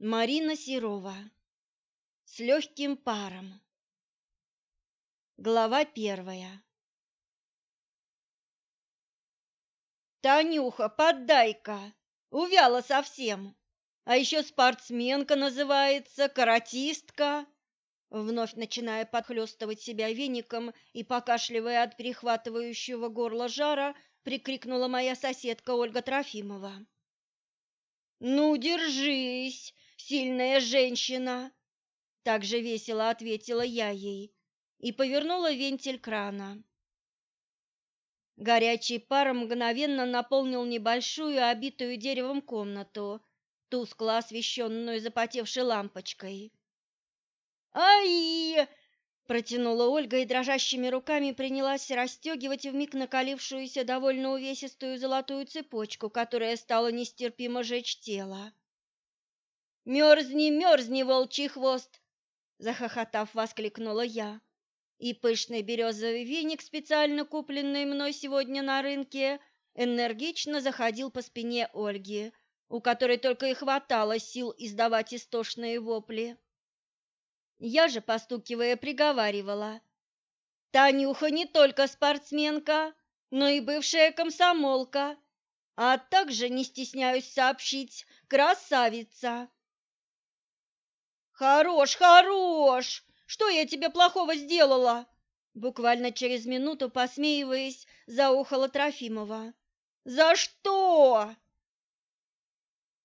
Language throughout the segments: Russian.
Марина Серова. С легким паром. Глава первая. Танюха, поддай-ка, увяла совсем. А еще спортсменка называется, каратистка. Вновь начиная подхлестывать себя веником и покашливая от перехватывающего горла жара, прикрикнула моя соседка Ольга Трофимова. «Ну, держись!» Сильная женщина!» Так же весело ответила я ей и повернула вентиль крана. Горячий пар мгновенно наполнил небольшую, обитую деревом комнату, тускло освещенную запотевшей лампочкой. «Ай!» — протянула Ольга и дрожащими руками принялась расстегивать вмиг накалившуюся довольно увесистую золотую цепочку, которая стала нестерпимо жечь тело. Мерзни, мерзни, волчий хвост, захохотав, воскликнула я. И пышный березовый веник, специально купленный мной сегодня на рынке, энергично заходил по спине Ольги, у которой только и хватало сил издавать истошные вопли. Я же, постукивая, приговаривала: "Танюха не только спортсменка, но и бывшая комсомолка, а также, не стесняюсь сообщить, красавица". Хорош, хорош! Что я тебе плохого сделала? Буквально через минуту, посмеиваясь, заухала Трофимова. За что?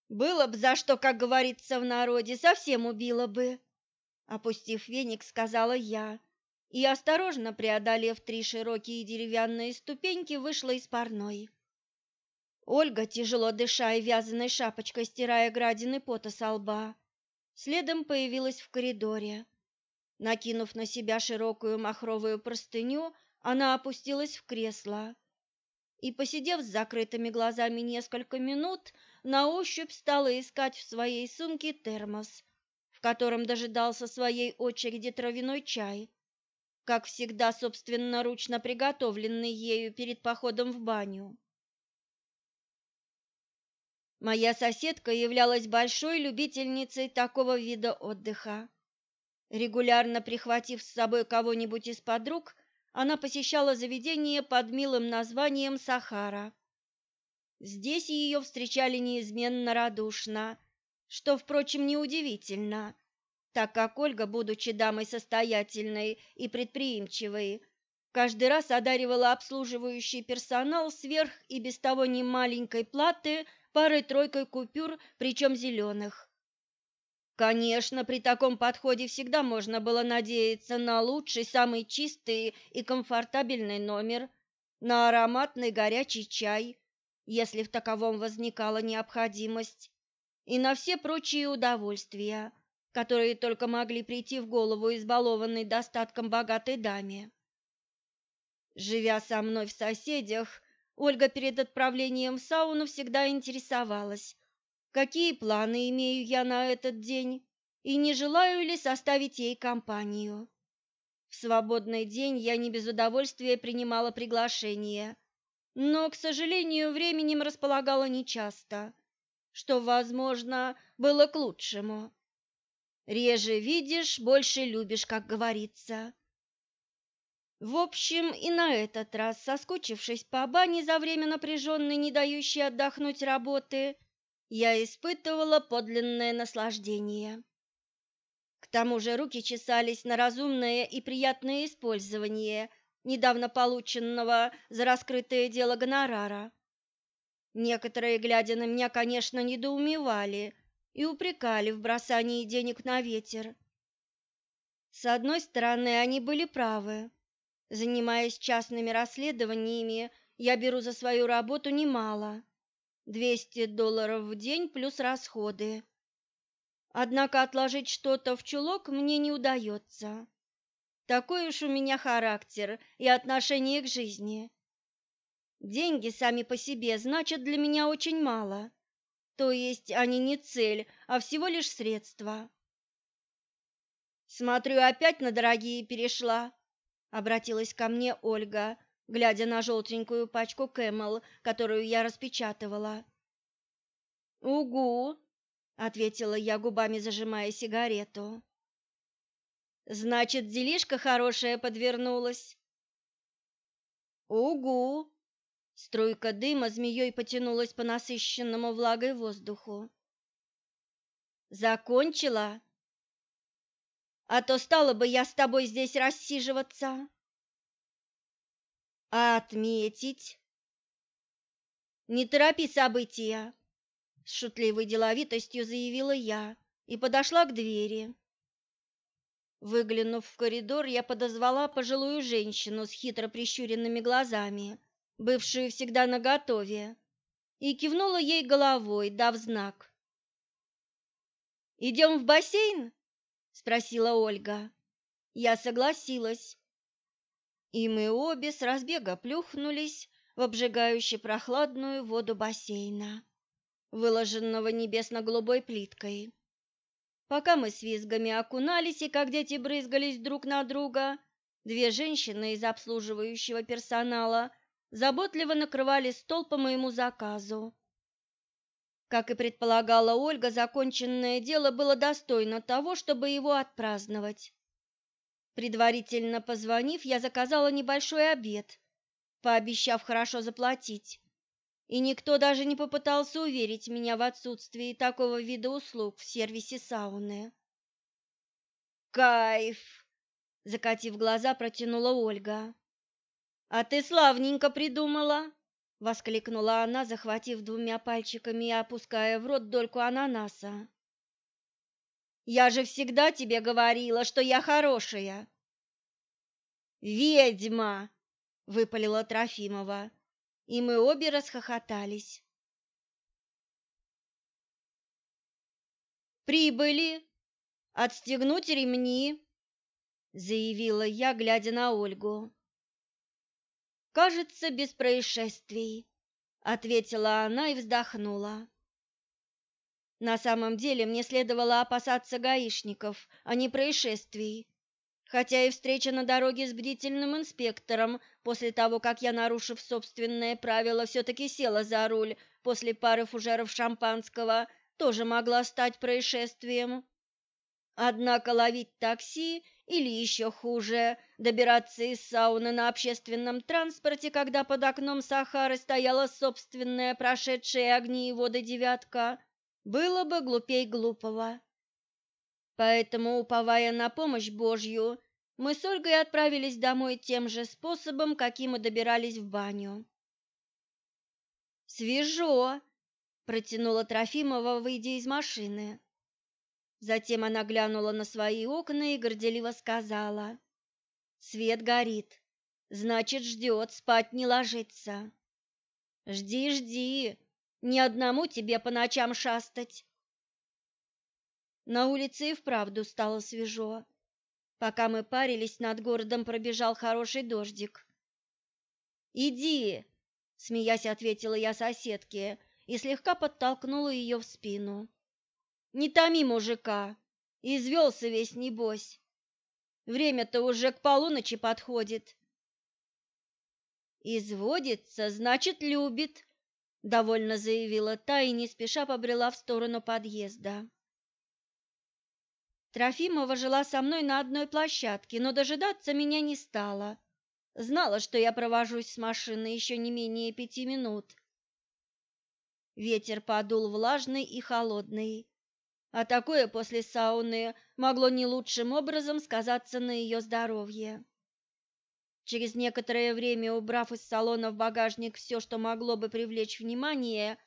Было бы за что, как говорится в народе, совсем убила бы. Опустив веник, сказала я, и, осторожно преодолев три широкие деревянные ступеньки, вышла из парной. Ольга, тяжело дыша и вязаной шапочкой стирая градины пота со лба, Следом появилась в коридоре. Накинув на себя широкую махровую простыню, она опустилась в кресло и, посидев с закрытыми глазами несколько минут, на ощупь стала искать в своей сумке термос, в котором дожидался своей очереди травяной чай, как всегда собственноручно приготовленный ею перед походом в баню. Моя соседка являлась большой любительницей такого вида отдыха. Регулярно прихватив с собой кого-нибудь из подруг, она посещала заведение под милым названием «Сахара». Здесь ее встречали неизменно радушно, что, впрочем, неудивительно, так как Ольга, будучи дамой состоятельной и предприимчивой, каждый раз одаривала обслуживающий персонал сверх и без того немаленькой платы – парой-тройкой купюр, причем зеленых. Конечно, при таком подходе всегда можно было надеяться на лучший, самый чистый и комфортабельный номер, на ароматный горячий чай, если в таковом возникала необходимость, и на все прочие удовольствия, которые только могли прийти в голову избалованной достатком богатой даме. Живя со мной в соседях, Ольга перед отправлением в сауну всегда интересовалась, какие планы имею я на этот день и не желаю ли составить ей компанию. В свободный день я не без удовольствия принимала приглашение, но, к сожалению, временем располагала нечасто, что, возможно, было к лучшему. Реже видишь, больше любишь, как говорится. В общем, и на этот раз, соскучившись по бане за время напряженной, не дающей отдохнуть работы, я испытывала подлинное наслаждение. К тому же руки чесались на разумное и приятное использование недавно полученного за раскрытое дело гонорара. Некоторые, глядя на меня, конечно, недоумевали и упрекали в бросании денег на ветер. С одной стороны, они были правы. Занимаясь частными расследованиями, я беру за свою работу немало. 200 долларов в день плюс расходы. Однако отложить что-то в чулок мне не удается. Такой уж у меня характер и отношение к жизни. Деньги сами по себе значат для меня очень мало. То есть они не цель, а всего лишь средство. Смотрю, опять на дорогие перешла обратилась ко мне Ольга, глядя на желтенькую пачку Camel, которую я распечатывала. Угу. ответила я губами, зажимая сигарету. Значит, делишка хорошая подвернулась. Угу. Струйка дыма змеей потянулась по насыщенному влагой воздуху. Закончила? А то стала бы я с тобой здесь рассиживаться. А отметить? Не торопи события, с шутливой деловитостью заявила я и подошла к двери. Выглянув в коридор, я подозвала пожилую женщину с хитро прищуренными глазами, бывшую всегда наготове, и кивнула ей головой, дав знак. «Идем в бассейн?» — спросила Ольга. Я согласилась, и мы обе с разбега плюхнулись в обжигающе прохладную воду бассейна, выложенного небесно-голубой плиткой. Пока мы с визгами окунались и как дети брызгались друг на друга, две женщины из обслуживающего персонала заботливо накрывали стол по моему заказу. Как и предполагала Ольга, законченное дело было достойно того, чтобы его отпраздновать. Предварительно позвонив, я заказала небольшой обед, пообещав хорошо заплатить и никто даже не попытался уверить меня в отсутствии такого вида услуг в сервисе сауны. «Кайф!» — закатив глаза, протянула Ольга. «А ты славненько придумала!» — воскликнула она, захватив двумя пальчиками и опуская в рот дольку ананаса. «Я же всегда тебе говорила, что я хорошая!» «Ведьма!» — выпалила Трофимова и мы обе расхохотались. «Прибыли! Отстегнуть ремни!» — заявила я, глядя на Ольгу. «Кажется, без происшествий», — ответила она и вздохнула. На самом деле мне следовало опасаться гаишников, а не происшествий хотя и встреча на дороге с бдительным инспектором после того, как я, нарушив собственное правило, все-таки села за руль после пары фужеров шампанского, тоже могла стать происшествием. Однако ловить такси или еще хуже, добираться из сауны на общественном транспорте, когда под окном Сахары стояла собственная прошедшая огни и воды девятка, было бы глупей глупого. Поэтому, уповая на помощь Божью, мы с Ольгой отправились домой тем же способом, каким мы добирались в баню. «Свежо!» – протянула Трофимова, выйдя из машины. Затем она глянула на свои окна и горделиво сказала. «Свет горит, значит, ждет, спать не ложится. Жди, жди, ни одному тебе по ночам шастать». На улице и вправду стало свежо. Пока мы парились, над городом пробежал хороший дождик. «Иди!» — смеясь ответила я соседке и слегка подтолкнула ее в спину. «Не томи мужика! Извелся весь, небось! Время-то уже к полуночи подходит!» «Изводится, значит, любит!» — довольно заявила та и не спеша побрела в сторону подъезда. Трофимова жила со мной на одной площадке, но дожидаться меня не стала. Знала, что я провожусь с машиной еще не менее пяти минут. Ветер подул влажный и холодный, а такое после сауны могло не лучшим образом сказаться на ее здоровье. Через некоторое время, убрав из салона в багажник все, что могло бы привлечь внимание,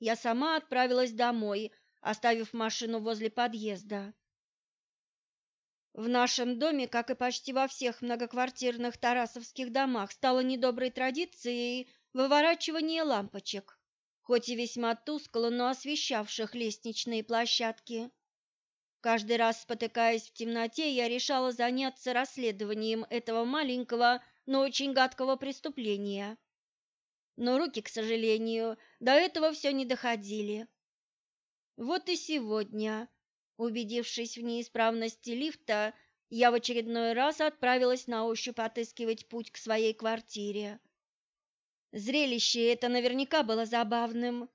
я сама отправилась домой, оставив машину возле подъезда. В нашем доме, как и почти во всех многоквартирных тарасовских домах, стало недоброй традицией выворачивание лампочек, хоть и весьма тускло, но освещавших лестничные площадки. Каждый раз спотыкаясь в темноте, я решала заняться расследованием этого маленького, но очень гадкого преступления. Но руки, к сожалению, до этого все не доходили. Вот и сегодня Убедившись в неисправности лифта, я в очередной раз отправилась на ощупь отыскивать путь к своей квартире. Зрелище это наверняка было забавным,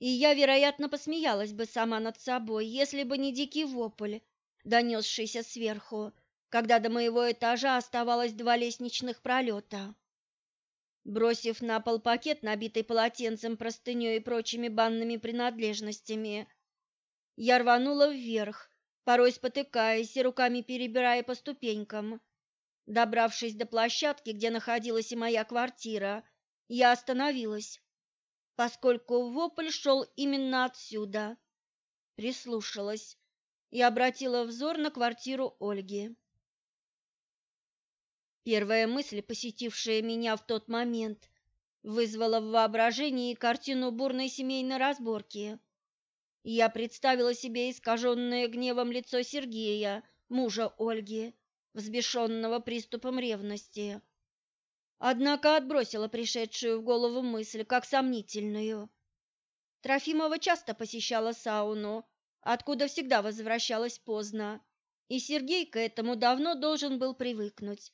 и я, вероятно, посмеялась бы сама над собой, если бы не дикий вопль, донесшийся сверху, когда до моего этажа оставалось два лестничных пролета. Бросив на пол пакет, набитый полотенцем, простыней и прочими банными принадлежностями, я рванула вверх, порой спотыкаясь и руками перебирая по ступенькам. Добравшись до площадки, где находилась и моя квартира, я остановилась, поскольку вопль шел именно отсюда. Прислушалась и обратила взор на квартиру Ольги. Первая мысль, посетившая меня в тот момент, вызвала в воображении картину бурной семейной разборки. Я представила себе искаженное гневом лицо Сергея, мужа Ольги, взбешенного приступом ревности. Однако отбросила пришедшую в голову мысль как сомнительную. Трофимова часто посещала сауну, откуда всегда возвращалась поздно, и Сергей к этому давно должен был привыкнуть.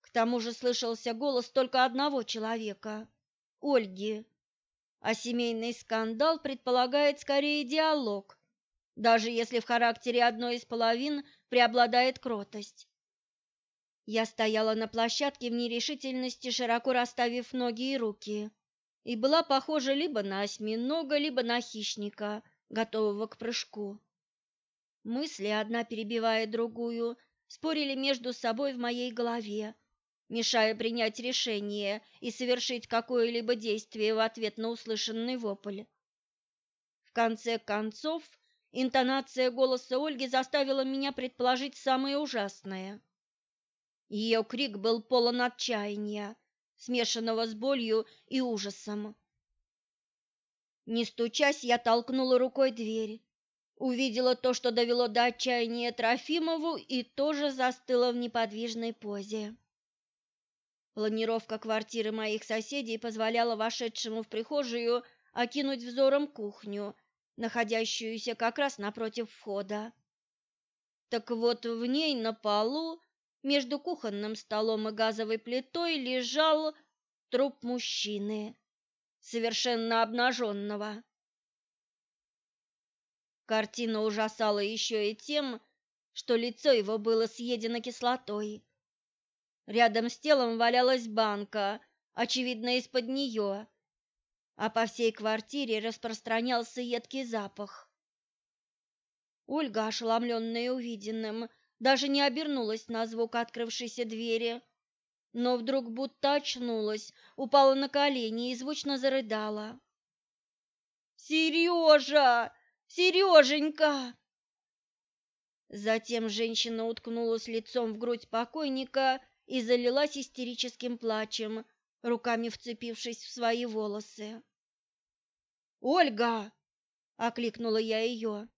К тому же слышался голос только одного человека — Ольги. А семейный скандал предполагает скорее диалог, даже если в характере одной из половин преобладает кротость. Я стояла на площадке в нерешительности, широко расставив ноги и руки, и была похожа либо на осьминога, либо на хищника, готового к прыжку. Мысли, одна перебивая другую, спорили между собой в моей голове, мешая принять решение и совершить какое-либо действие в ответ на услышанный вопль. В конце концов, интонация голоса Ольги заставила меня предположить самое ужасное. Ее крик был полон отчаяния, смешанного с болью и ужасом. Не стучась, я толкнула рукой дверь, увидела то, что довело до отчаяния Трофимову, и тоже застыла в неподвижной позе. Планировка квартиры моих соседей позволяла вошедшему в прихожую окинуть взором кухню, находящуюся как раз напротив входа. Так вот, в ней на полу, между кухонным столом и газовой плитой, лежал труп мужчины совершенно обнаженного. Картина ужасала еще и тем, что лицо его было съедено кислотой. Рядом с телом валялась банка, очевидно, из-под нее, а по всей квартире распространялся едкий запах. Ольга, ошеломленная увиденным, даже не обернулась на звук открывшейся двери, но вдруг будто очнулась, упала на колени и звучно зарыдала. «Сережа! Сереженька!» Затем женщина уткнулась лицом в грудь покойника и залилась истерическим плачем, руками вцепившись в свои волосы. «Ольга!» — окликнула я ее.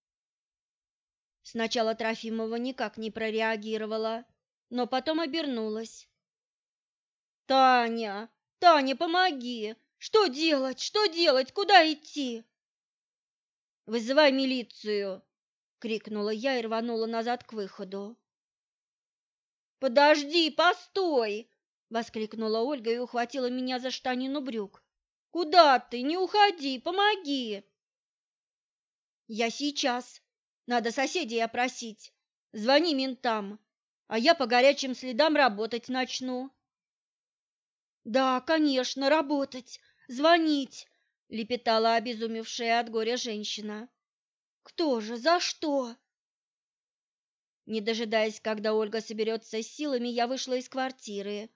Сначала Трофимова никак не прореагировала, но потом обернулась. Таня, Таня, помоги! Что делать? Что делать? Куда идти? Вызывай милицию, крикнула я и рванула назад к выходу. Подожди, постой, воскликнула Ольга и ухватила меня за штанину брюк. Куда ты? Не уходи, помоги. Я сейчас. Надо соседей опросить. Звони ментам, а я по горячим следам работать начну. Да, конечно, работать, звонить, лепетала обезумевшая от горя женщина. Кто же, за что? Не дожидаясь, когда Ольга соберется с силами, я вышла из квартиры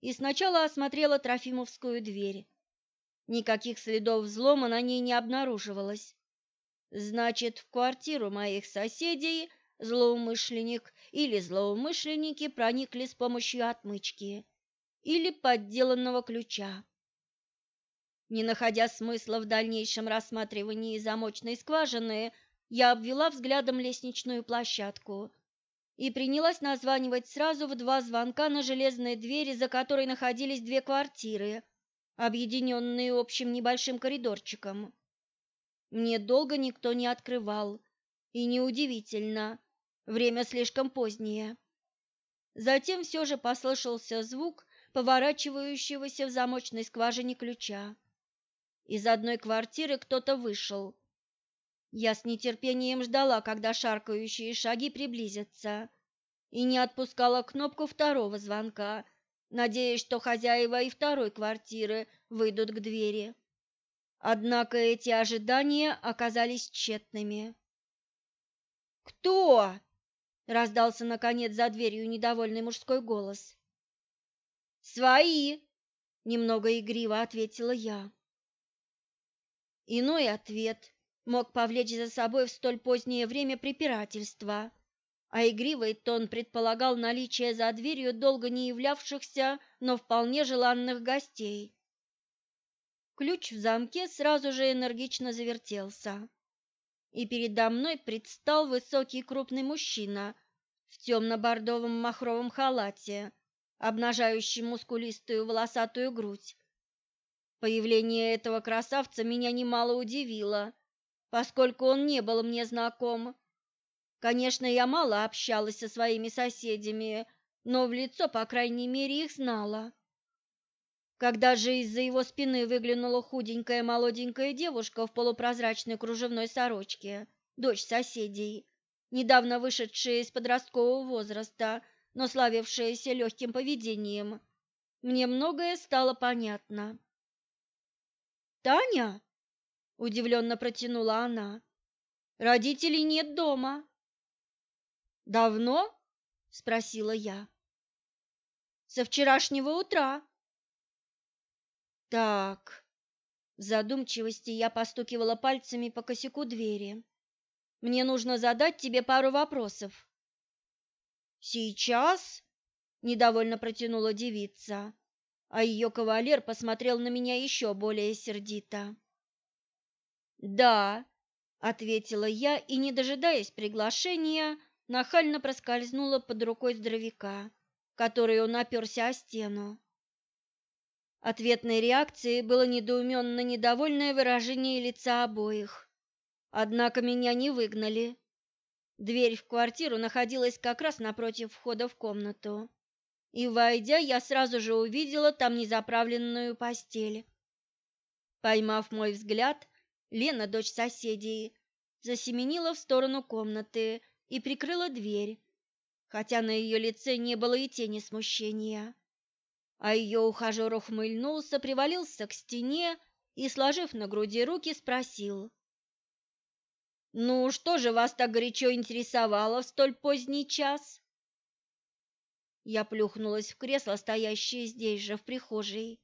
и сначала осмотрела Трофимовскую дверь. Никаких следов взлома на ней не обнаруживалось. Значит, в квартиру моих соседей злоумышленник или злоумышленники проникли с помощью отмычки или подделанного ключа. Не находя смысла в дальнейшем рассматривании замочной скважины, я обвела взглядом лестничную площадку и принялась названивать сразу в два звонка на железной двери, за которой находились две квартиры, объединенные общим небольшим коридорчиком. Мне долго никто не открывал, и неудивительно, время слишком позднее. Затем все же послышался звук, поворачивающегося в замочной скважине ключа. из одной квартиры кто-то вышел. Я с нетерпением ждала, когда шаркающие шаги приблизятся, и не отпускала кнопку второго звонка, надеясь, что хозяева и второй квартиры выйдут к двери. Однако эти ожидания оказались тщетными. «Кто?» — раздался, наконец, за дверью недовольный мужской голос. «Свои!» — немного игриво ответила я. Иной ответ мог повлечь за собой в столь позднее время препирательства, а игривый тон предполагал наличие за дверью долго не являвшихся, но вполне желанных гостей. Ключ в замке сразу же энергично завертелся, и передо мной предстал высокий крупный мужчина в темно-бордовом махровом халате, обнажающий мускулистую волосатую грудь. Появление этого красавца меня немало удивило, поскольку он не был мне знаком. Конечно, я мало общалась со своими соседями, но в лицо, по крайней мере, их знала. Когда же из-за его спины выглянула худенькая молоденькая девушка в полупрозрачной кружевной сорочке, дочь соседей, недавно вышедшая из подросткового возраста, но славившаяся легким поведением, мне многое стало понятно. «Таня?» – удивленно протянула она. «Родителей нет дома». «Давно?» – спросила я. «Со вчерашнего утра», так. В задумчивости я постукивала пальцами по косяку двери. Мне нужно задать тебе пару вопросов. Сейчас? недовольно протянула девица, а ее кавалер посмотрел на меня еще более сердито. Да, ответила я и, не дожидаясь приглашения, нахально проскользнула под рукой здоровяка, который он оперся о стену. Ответной реакцией было недоуменно недовольное выражение лица обоих. Однако меня не выгнали. Дверь в квартиру находилась как раз напротив входа в комнату. И, войдя, я сразу же увидела там незаправленную постель. Поймав мой взгляд, Лена, дочь соседей, засеменила в сторону комнаты и прикрыла дверь, хотя на ее лице не было и тени смущения а ее ухажер ухмыльнулся, привалился к стене и, сложив на груди руки, спросил. «Ну, что же вас так горячо интересовало в столь поздний час?» Я плюхнулась в кресло, стоящее здесь же, в прихожей,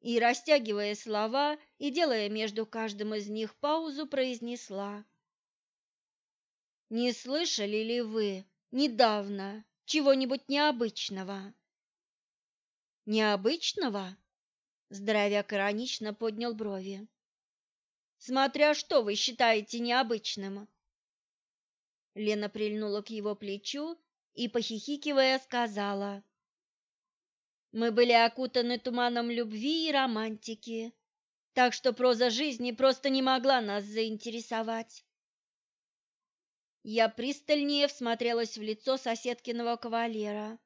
и, растягивая слова и делая между каждым из них паузу, произнесла. «Не слышали ли вы недавно чего-нибудь необычного?» Необычного? Здоровяк иронично поднял брови. Смотря что вы считаете необычным. Лена прильнула к его плечу и, похихикивая, сказала. Мы были окутаны туманом любви и романтики, так что проза жизни просто не могла нас заинтересовать. Я пристальнее всмотрелась в лицо соседкиного кавалера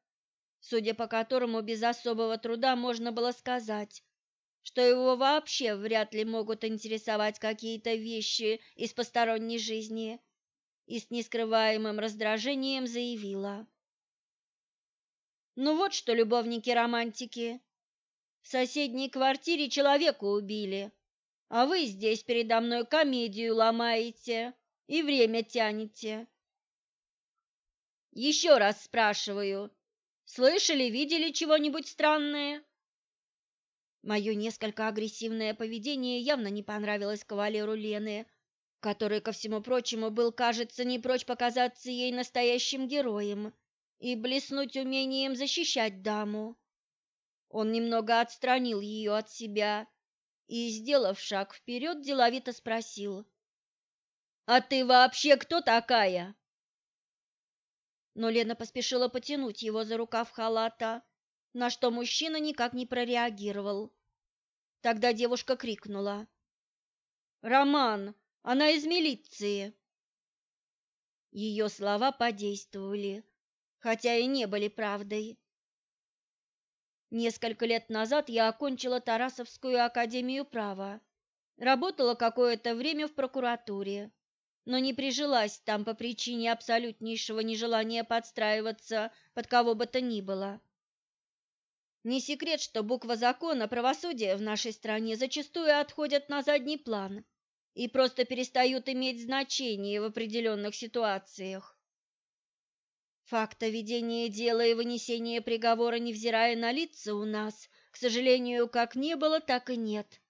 судя по которому без особого труда можно было сказать, что его вообще вряд ли могут интересовать какие-то вещи из посторонней жизни, и с нескрываемым раздражением заявила. «Ну вот что, любовники-романтики, в соседней квартире человека убили, а вы здесь передо мной комедию ломаете и время тянете. Еще раз спрашиваю, Слышали, видели чего-нибудь странное? Мое несколько агрессивное поведение явно не понравилось кавалеру Лены, который, ко всему прочему, был, кажется, не прочь показаться ей настоящим героем и блеснуть умением защищать даму. Он немного отстранил ее от себя и, сделав шаг вперед, деловито спросил. «А ты вообще кто такая?» Но Лена поспешила потянуть его за рукав халата, на что мужчина никак не прореагировал. Тогда девушка крикнула. «Роман, она из милиции!» Ее слова подействовали, хотя и не были правдой. Несколько лет назад я окончила Тарасовскую академию права Работала какое-то время в прокуратуре, но не прижилась там по причине абсолютнейшего нежелания подстраиваться под кого бы то ни было. Не секрет, что буква закона правосудия в нашей стране зачастую отходят на задний план и просто перестают иметь значение в определенных ситуациях. Факта ведения дела и вынесения приговора, невзирая на лица у нас, к сожалению, как не было, так и нет.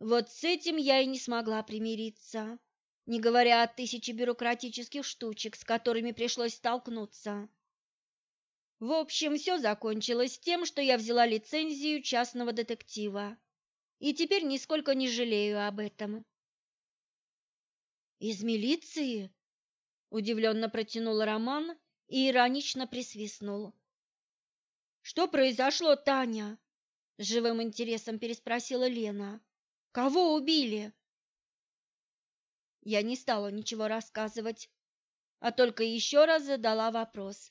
Вот с этим я и не смогла примириться, не говоря о тысяче бюрократических штучек, с которыми пришлось столкнуться. В общем, все закончилось тем, что я взяла лицензию частного детектива, и теперь нисколько не жалею об этом. «Из милиции?» – удивленно протянул Роман и иронично присвистнул. «Что произошло, Таня?» – живым интересом переспросила Лена. Кого убили? Я не стала ничего рассказывать, а только еще раз задала вопрос.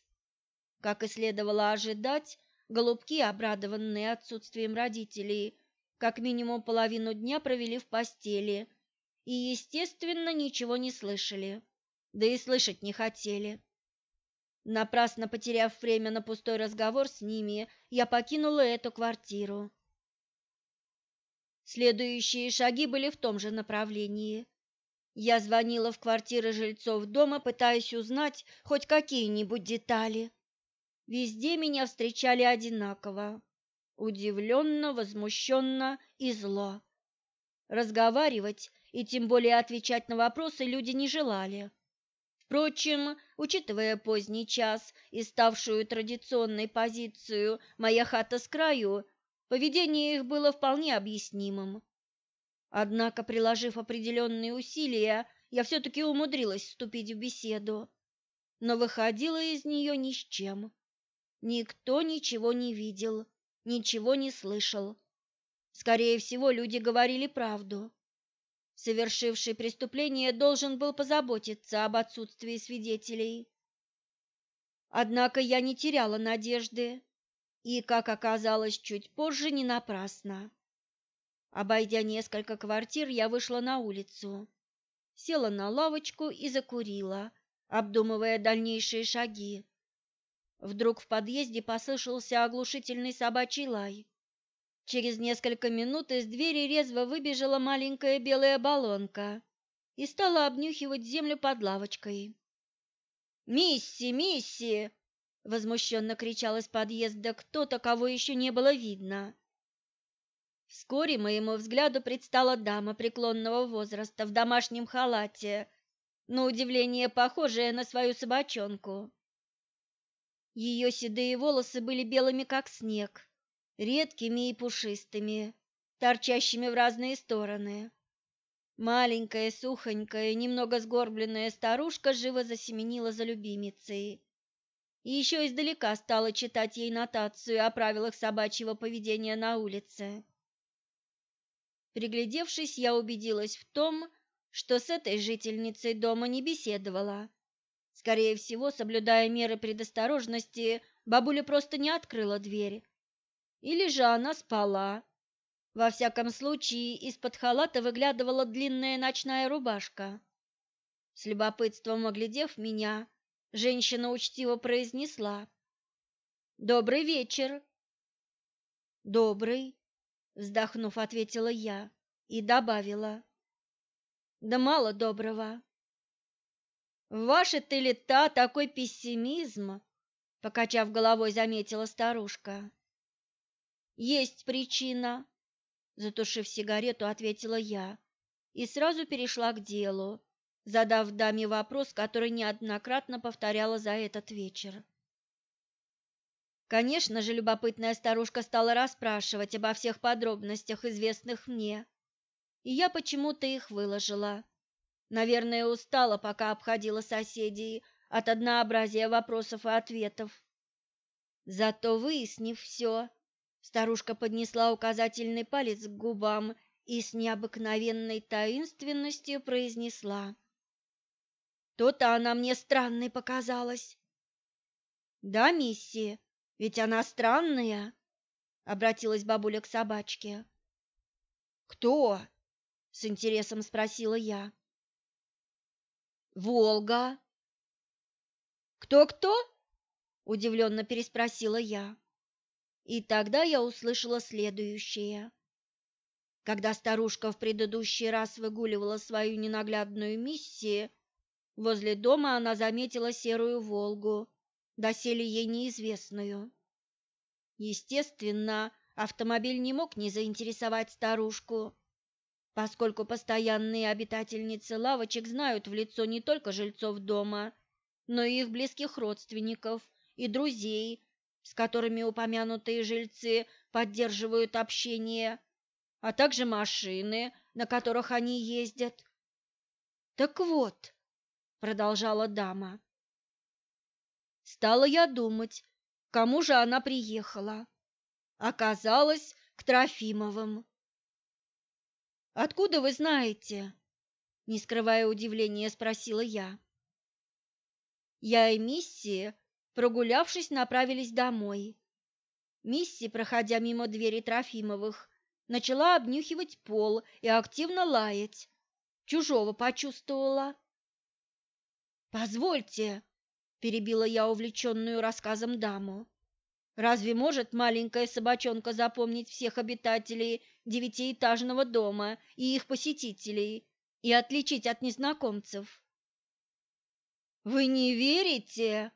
Как и следовало ожидать, голубки, обрадованные отсутствием родителей, как минимум половину дня провели в постели и, естественно, ничего не слышали, да и слышать не хотели. Напрасно потеряв время на пустой разговор с ними, я покинула эту квартиру. Следующие шаги были в том же направлении. Я звонила в квартиры жильцов дома, пытаясь узнать хоть какие-нибудь детали. Везде меня встречали одинаково. Удивленно, возмущенно и зло. Разговаривать и тем более отвечать на вопросы люди не желали. Впрочем, учитывая поздний час и ставшую традиционной позицию «моя хата с краю», Поведение их было вполне объяснимым. Однако, приложив определенные усилия, я все-таки умудрилась вступить в беседу, но выходила из нее ни с чем. Никто ничего не видел, ничего не слышал. Скорее всего, люди говорили правду. Совершивший преступление должен был позаботиться об отсутствии свидетелей. Однако я не теряла надежды и, как оказалось чуть позже, не напрасно. Обойдя несколько квартир, я вышла на улицу, села на лавочку и закурила, обдумывая дальнейшие шаги. Вдруг в подъезде послышался оглушительный собачий лай. Через несколько минут из двери резво выбежала маленькая белая баллонка и стала обнюхивать землю под лавочкой. «Мисси, мисси!» возмущенно кричал из подъезда кто-то, кого еще не было видно. Вскоре моему взгляду предстала дама преклонного возраста в домашнем халате, на удивление похожая на свою собачонку. Ее седые волосы были белыми, как снег, редкими и пушистыми, торчащими в разные стороны. Маленькая, сухонькая, немного сгорбленная старушка живо засеменила за любимицей и еще издалека стала читать ей нотацию о правилах собачьего поведения на улице. Приглядевшись, я убедилась в том, что с этой жительницей дома не беседовала. Скорее всего, соблюдая меры предосторожности, бабуля просто не открыла дверь. Или же она спала. Во всяком случае, из-под халата выглядывала длинная ночная рубашка. С любопытством оглядев меня, Женщина учтиво произнесла. «Добрый вечер!» «Добрый!» — вздохнув, ответила я и добавила. «Да мало доброго!» «В ваши-то лета такой пессимизм!» — покачав головой, заметила старушка. «Есть причина!» — затушив сигарету, ответила я и сразу перешла к делу задав даме вопрос, который неоднократно повторяла за этот вечер. Конечно же, любопытная старушка стала расспрашивать обо всех подробностях, известных мне, и я почему-то их выложила. Наверное, устала, пока обходила соседей от однообразия вопросов и ответов. Зато, выяснив все, старушка поднесла указательный палец к губам и с необыкновенной таинственностью произнесла. То-то она мне странной показалась. Да, мисси, ведь она странная, обратилась бабуля к собачке. Кто? с интересом спросила я. Волга. Кто-кто? удивленно переспросила я. И тогда я услышала следующее. Когда старушка в предыдущий раз выгуливала свою ненаглядную миссию, возле дома она заметила серую «Волгу», доселе ей неизвестную. Естественно, автомобиль не мог не заинтересовать старушку, поскольку постоянные обитательницы лавочек знают в лицо не только жильцов дома, но и их близких родственников и друзей, с которыми упомянутые жильцы поддерживают общение, а также машины, на которых они ездят. Так вот, продолжала дама. Стала я думать, кому же она приехала. Оказалось, к Трофимовым. Откуда вы знаете? Не скрывая удивления, спросила я. Я и Мисси Прогулявшись, направились домой. Мисси, проходя мимо двери Трофимовых, начала обнюхивать пол и активно лаять. Чужого почувствовала. «Позвольте», — перебила я увлеченную рассказом даму. «Разве может маленькая собачонка запомнить всех обитателей девятиэтажного дома и их посетителей и отличить от незнакомцев?» «Вы не верите?»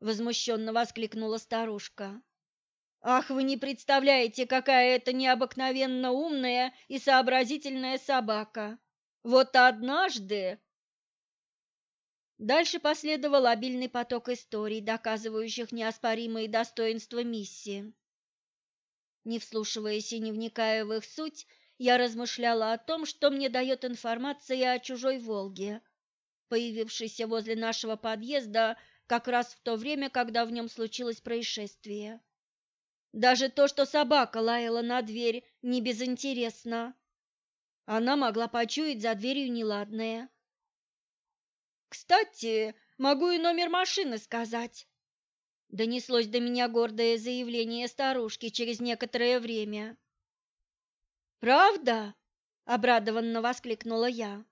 возмущенно воскликнула старушка. Ах, вы не представляете, какая это необыкновенно умная и сообразительная собака. Вот однажды Дальше последовал обильный поток историй, доказывающих неоспоримые достоинства миссии. Не вслушиваясь и не вникая в их суть, я размышляла о том, что мне дает информация о чужой Волге, появившейся возле нашего подъезда как раз в то время, когда в нем случилось происшествие. Даже то, что собака лаяла на дверь, не безинтересно. Она могла почуять за дверью неладное. «Кстати, могу и номер машины сказать», — донеслось до меня гордое заявление старушки через некоторое время. «Правда?» — обрадованно воскликнула я.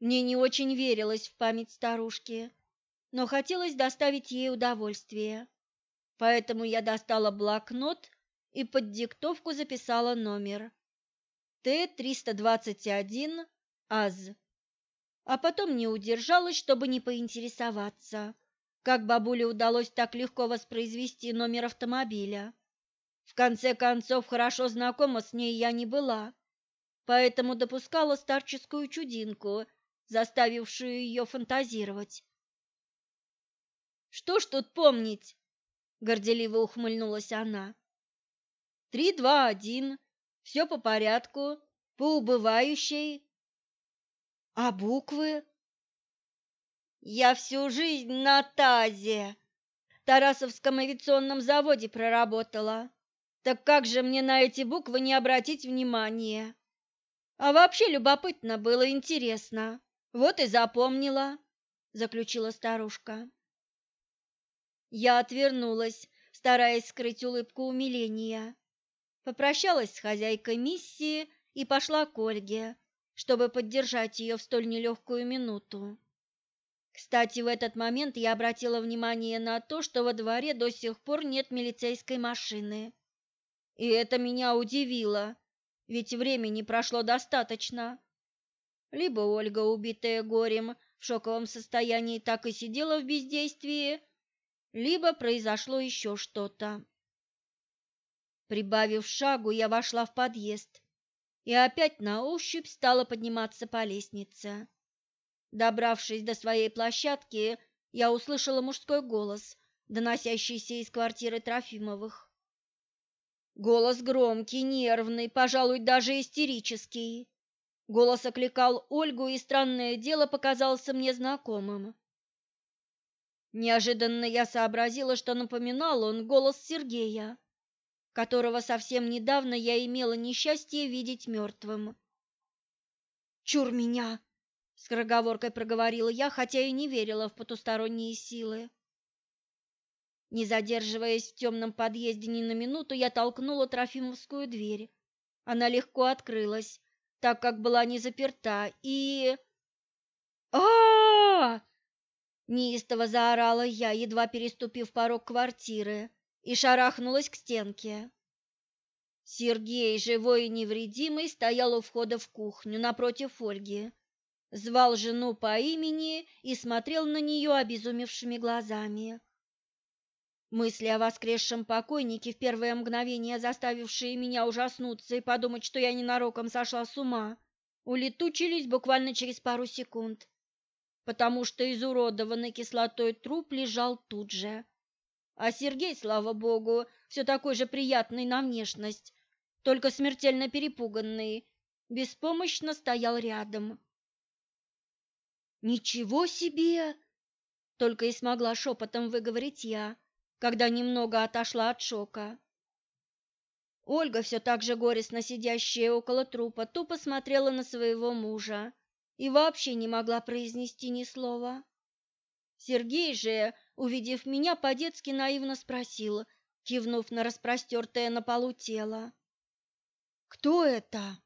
Мне не очень верилось в память старушки но хотелось доставить ей удовольствие. Поэтому я достала блокнот и под диктовку записала номер. Т-321 АЗ. А потом не удержалась, чтобы не поинтересоваться, как бабуле удалось так легко воспроизвести номер автомобиля. В конце концов, хорошо знакома с ней я не была, поэтому допускала старческую чудинку, заставившую ее фантазировать. Что ж тут помнить? Горделиво ухмыльнулась она. Три, два, один. Все по порядку, по убывающей. А буквы? Я всю жизнь на ТАЗе, Тарасовском авиационном заводе проработала. Так как же мне на эти буквы не обратить внимания? А вообще любопытно было, интересно. Вот и запомнила, заключила старушка. Я отвернулась, стараясь скрыть улыбку умиления. Попрощалась с хозяйкой миссии и пошла к Ольге, чтобы поддержать ее в столь нелегкую минуту. Кстати, в этот момент я обратила внимание на то, что во дворе до сих пор нет милицейской машины. И это меня удивило, ведь времени прошло достаточно. Либо Ольга, убитая горем, в шоковом состоянии так и сидела в бездействии, либо произошло еще что-то. Прибавив шагу, я вошла в подъезд и опять на ощупь стала подниматься по лестнице. Добравшись до своей площадки, я услышала мужской голос, доносящийся из квартиры Трофимовых. Голос громкий, нервный, пожалуй, даже истерический. Голос окликал Ольгу, и странное дело показался мне знакомым. Неожиданно я сообразила, что напоминал он голос Сергея, которого совсем недавно я имела несчастье видеть мертвым. «Чур меня!» — скороговоркой проговорила я, хотя и не верила в потусторонние силы. Не задерживаясь в темном подъезде ни на минуту, я толкнула Трофимовскую дверь. Она легко открылась, так как была не заперта, и... а, -а, Неистово заорала я, едва переступив порог квартиры, и шарахнулась к стенке. Сергей, живой и невредимый, стоял у входа в кухню напротив Ольги, звал жену по имени и смотрел на нее обезумевшими глазами. Мысли о воскресшем покойнике, в первое мгновение заставившие меня ужаснуться и подумать, что я ненароком сошла с ума, улетучились буквально через пару секунд потому что изуродованный кислотой труп лежал тут же. А Сергей, слава богу, все такой же приятный на внешность, только смертельно перепуганный, беспомощно стоял рядом. «Ничего себе!» — только и смогла шепотом выговорить я, когда немного отошла от шока. Ольга, все так же горестно сидящая около трупа, тупо смотрела на своего мужа, и вообще не могла произнести ни слова. Сергей же, увидев меня, по-детски наивно спросил, кивнув на распростертое на полу тело. «Кто это?»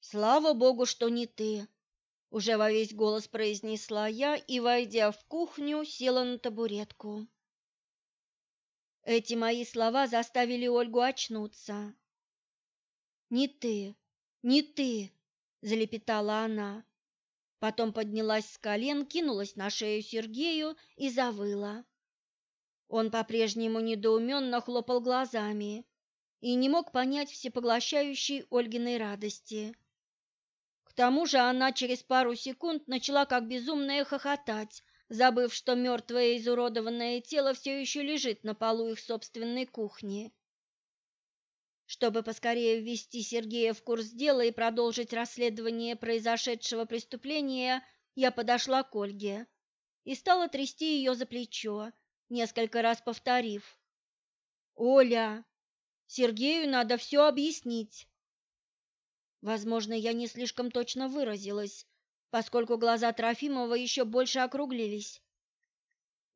«Слава богу, что не ты!» Уже во весь голос произнесла я и, войдя в кухню, села на табуретку. Эти мои слова заставили Ольгу очнуться. «Не ты, не ты!» залепетала она. Потом поднялась с колен, кинулась на шею Сергею и завыла. Он по-прежнему недоуменно хлопал глазами и не мог понять всепоглощающей Ольгиной радости. К тому же она через пару секунд начала как безумная хохотать, забыв, что мертвое изуродованное тело все еще лежит на полу их собственной кухни. Чтобы поскорее ввести Сергея в курс дела и продолжить расследование произошедшего преступления, я подошла к Ольге и стала трясти ее за плечо, несколько раз повторив. «Оля, Сергею надо все объяснить». Возможно, я не слишком точно выразилась, поскольку глаза Трофимова еще больше округлились.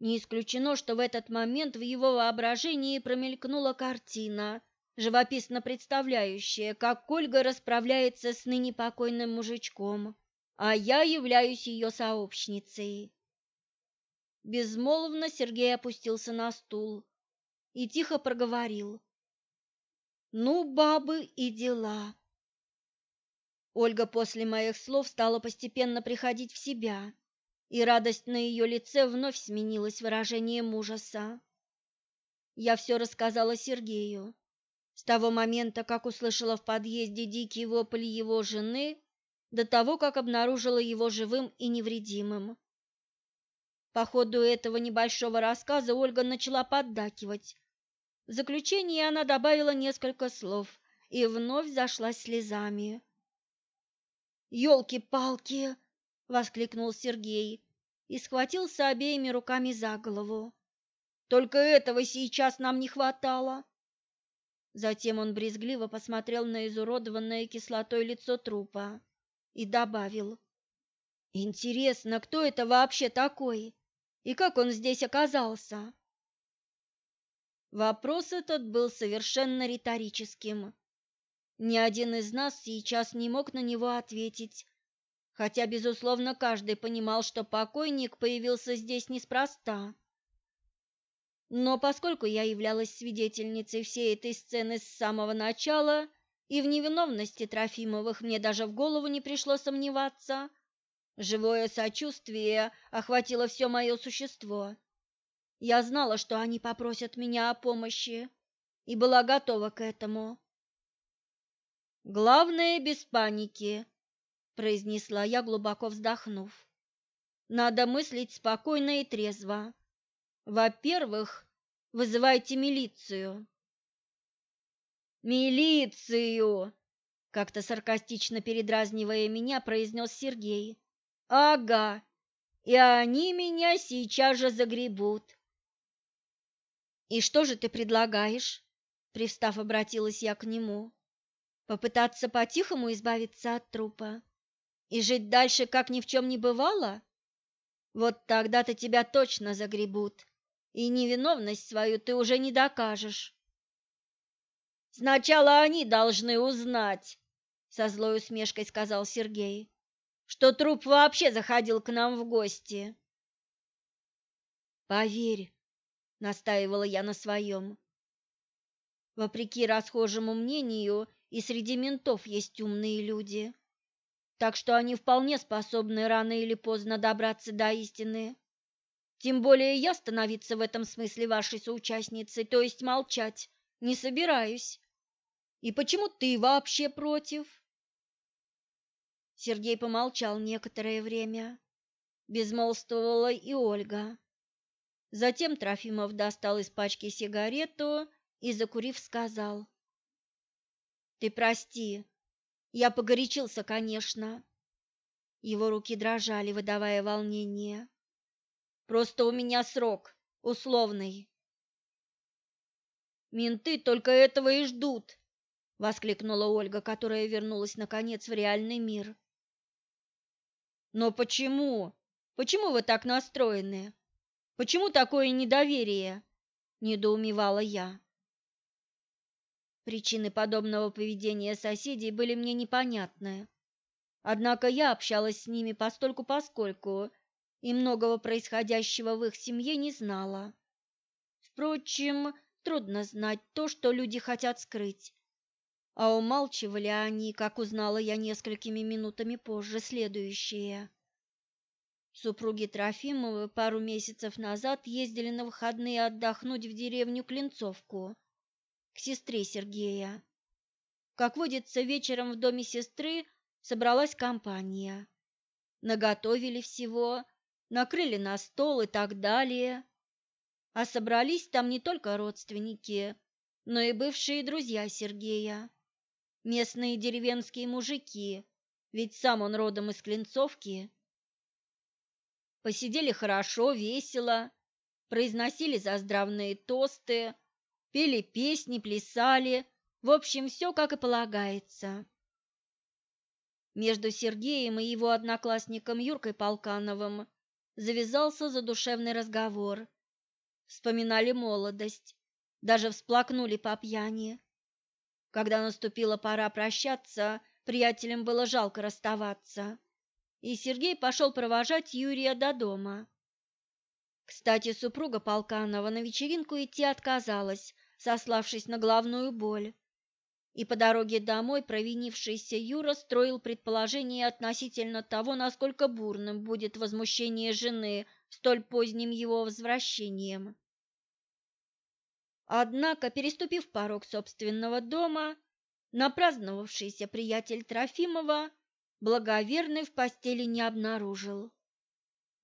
Не исключено, что в этот момент в его воображении промелькнула картина – живописно представляющая, как Ольга расправляется с ныне покойным мужичком, а я являюсь ее сообщницей. Безмолвно Сергей опустился на стул и тихо проговорил. «Ну, бабы и дела!» Ольга после моих слов стала постепенно приходить в себя, и радость на ее лице вновь сменилась выражением ужаса. Я все рассказала Сергею, с того момента, как услышала в подъезде дикий вопль его жены, до того, как обнаружила его живым и невредимым. По ходу этого небольшого рассказа Ольга начала поддакивать. В заключение она добавила несколько слов и вновь зашлась слезами. «Елки-палки!» — воскликнул Сергей и схватился обеими руками за голову. «Только этого сейчас нам не хватало!» Затем он брезгливо посмотрел на изуродованное кислотой лицо трупа и добавил: "Интересно, кто это вообще такой и как он здесь оказался?" Вопрос этот был совершенно риторическим. Ни один из нас сейчас не мог на него ответить, хотя безусловно каждый понимал, что покойник появился здесь неспроста. Но поскольку я являлась свидетельницей всей этой сцены с самого начала, и в невиновности Трофимовых мне даже в голову не пришло сомневаться, живое сочувствие охватило все мое существо. Я знала, что они попросят меня о помощи, и была готова к этому. «Главное, без паники», — произнесла я, глубоко вздохнув. «Надо мыслить спокойно и трезво. Во-первых, вызывайте милицию. Милицию, как-то саркастично передразнивая меня, произнес Сергей. Ага. И они меня сейчас же загребут. И что же ты предлагаешь? Привстав, обратилась я к нему. Попытаться по-тихому избавиться от трупа и жить дальше, как ни в чем не бывало? Вот тогда-то тебя точно загребут и невиновность свою ты уже не докажешь. Сначала они должны узнать, со злой усмешкой сказал Сергей, что труп вообще заходил к нам в гости. Поверь, настаивала я на своем. Вопреки расхожему мнению, и среди ментов есть умные люди, так что они вполне способны рано или поздно добраться до истины. Тем более я становиться в этом смысле вашей соучастницей, то есть молчать, не собираюсь. И почему ты вообще против? Сергей помолчал некоторое время. Безмолвствовала и Ольга. Затем Трофимов достал из пачки сигарету и, закурив, сказал. «Ты прости, я погорячился, конечно». Его руки дрожали, выдавая волнение. «Просто у меня срок, условный». «Менты только этого и ждут», — воскликнула Ольга, которая вернулась, наконец, в реальный мир. «Но почему? Почему вы так настроены? Почему такое недоверие?» – недоумевала я. Причины подобного поведения соседей были мне непонятны. Однако я общалась с ними постольку-поскольку и многого происходящего в их семье не знала. Впрочем, трудно знать то, что люди хотят скрыть. А умалчивали они, как узнала я несколькими минутами позже, следующее. Супруги Трофимовы пару месяцев назад ездили на выходные отдохнуть в деревню Клинцовку к сестре Сергея. Как водится, вечером в доме сестры собралась компания. Наготовили всего, накрыли на стол и так далее. А собрались там не только родственники, но и бывшие друзья Сергея, местные деревенские мужики, ведь сам он родом из Клинцовки. Посидели хорошо, весело, произносили заздравные тосты, пели песни, плясали, в общем, все как и полагается. Между Сергеем и его одноклассником Юркой Полкановым завязался задушевный разговор. Вспоминали молодость, даже всплакнули по пьяни. Когда наступила пора прощаться, приятелям было жалко расставаться, и Сергей пошел провожать Юрия до дома. Кстати, супруга Полканова на вечеринку идти отказалась, сославшись на головную боль. И по дороге домой провинившийся Юра строил предположение относительно того, насколько бурным будет возмущение жены столь поздним его возвращением. Однако, переступив порог собственного дома, напраздновавшийся приятель Трофимова благоверный в постели не обнаружил.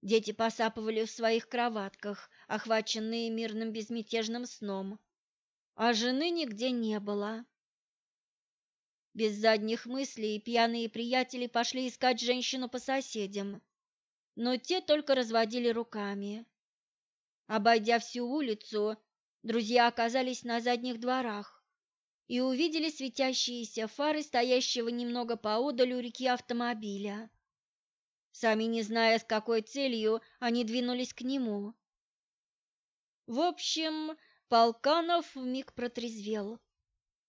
Дети посапывали в своих кроватках, охваченные мирным безмятежным сном а жены нигде не было. Без задних мыслей пьяные приятели пошли искать женщину по соседям, но те только разводили руками. Обойдя всю улицу, друзья оказались на задних дворах и увидели светящиеся фары стоящего немного поодаль у реки автомобиля. Сами не зная, с какой целью, они двинулись к нему. В общем, Полканов вмиг протрезвел,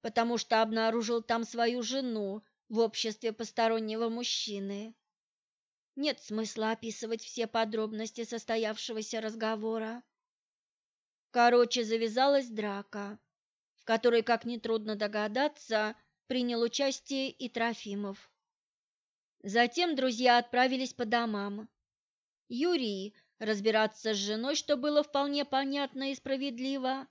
потому что обнаружил там свою жену в обществе постороннего мужчины. Нет смысла описывать все подробности состоявшегося разговора. Короче, завязалась драка, в которой, как нетрудно догадаться, принял участие и Трофимов. Затем друзья отправились по домам. Юрий разбираться с женой, что было вполне понятно и справедливо,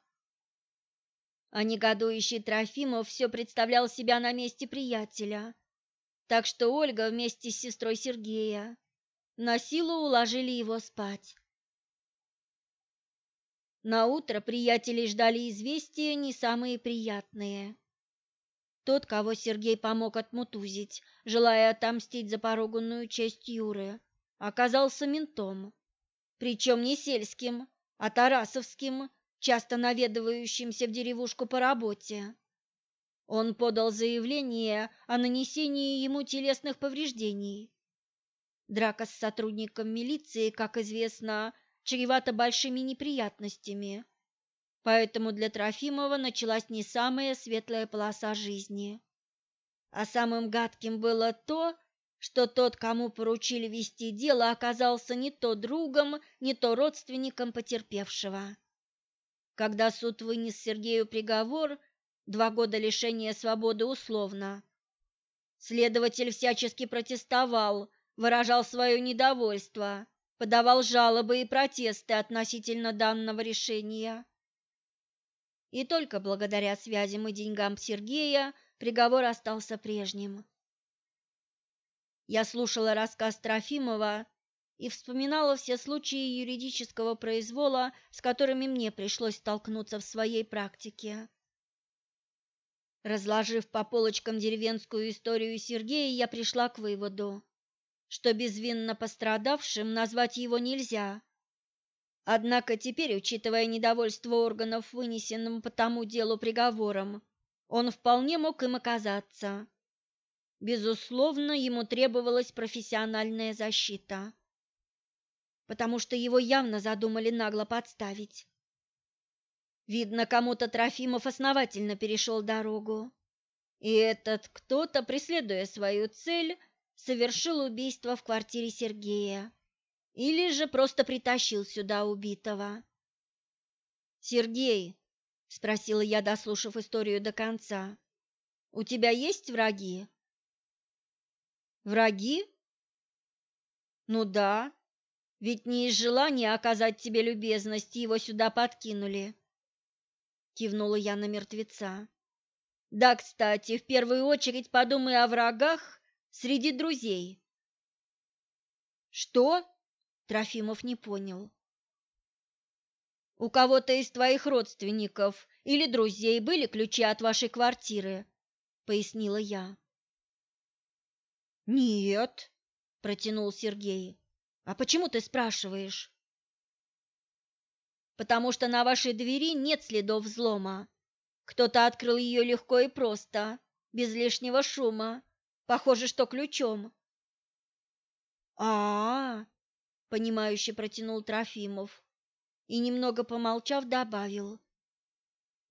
а негодующий Трофимов все представлял себя на месте приятеля. Так что Ольга вместе с сестрой Сергея на силу уложили его спать. На утро приятели ждали известия не самые приятные. Тот, кого Сергей помог отмутузить, желая отомстить за поруганную честь Юры, оказался ментом, причем не сельским, а тарасовским, часто наведывающимся в деревушку по работе. Он подал заявление о нанесении ему телесных повреждений. Драка с сотрудником милиции, как известно, чревата большими неприятностями, поэтому для Трофимова началась не самая светлая полоса жизни. А самым гадким было то, что тот, кому поручили вести дело, оказался не то другом, не то родственником потерпевшего. Когда суд вынес Сергею приговор, два года лишения свободы условно, следователь всячески протестовал, выражал свое недовольство, подавал жалобы и протесты относительно данного решения. И только благодаря связям и деньгам Сергея приговор остался прежним. Я слушала рассказ Трофимова и вспоминала все случаи юридического произвола, с которыми мне пришлось столкнуться в своей практике. Разложив по полочкам деревенскую историю Сергея, я пришла к выводу, что безвинно пострадавшим назвать его нельзя. Однако теперь, учитывая недовольство органов вынесенным по тому делу приговором, он вполне мог им оказаться. Безусловно, ему требовалась профессиональная защита, потому что его явно задумали нагло подставить. Видно, кому-то Трофимов основательно перешел дорогу, и этот кто-то, преследуя свою цель, совершил убийство в квартире Сергея или же просто притащил сюда убитого. «Сергей, — спросила я, дослушав историю до конца. «У тебя есть враги?» «Враги?» «Ну да, ведь не из желания оказать тебе любезность его сюда подкинули», — кивнула я на мертвеца. «Да, кстати, в первую очередь подумай о врагах среди друзей». «Что?» — Трофимов не понял. У кого-то из твоих родственников или друзей были ключи от вашей квартиры? пояснила я. Нет, протянул Сергей. А почему ты спрашиваешь? Потому что на вашей двери нет следов взлома. Кто-то открыл ее легко и просто, без лишнего шума. Похоже, что ключом. А, -а, -а понимающе протянул Трофимов и, немного помолчав, добавил.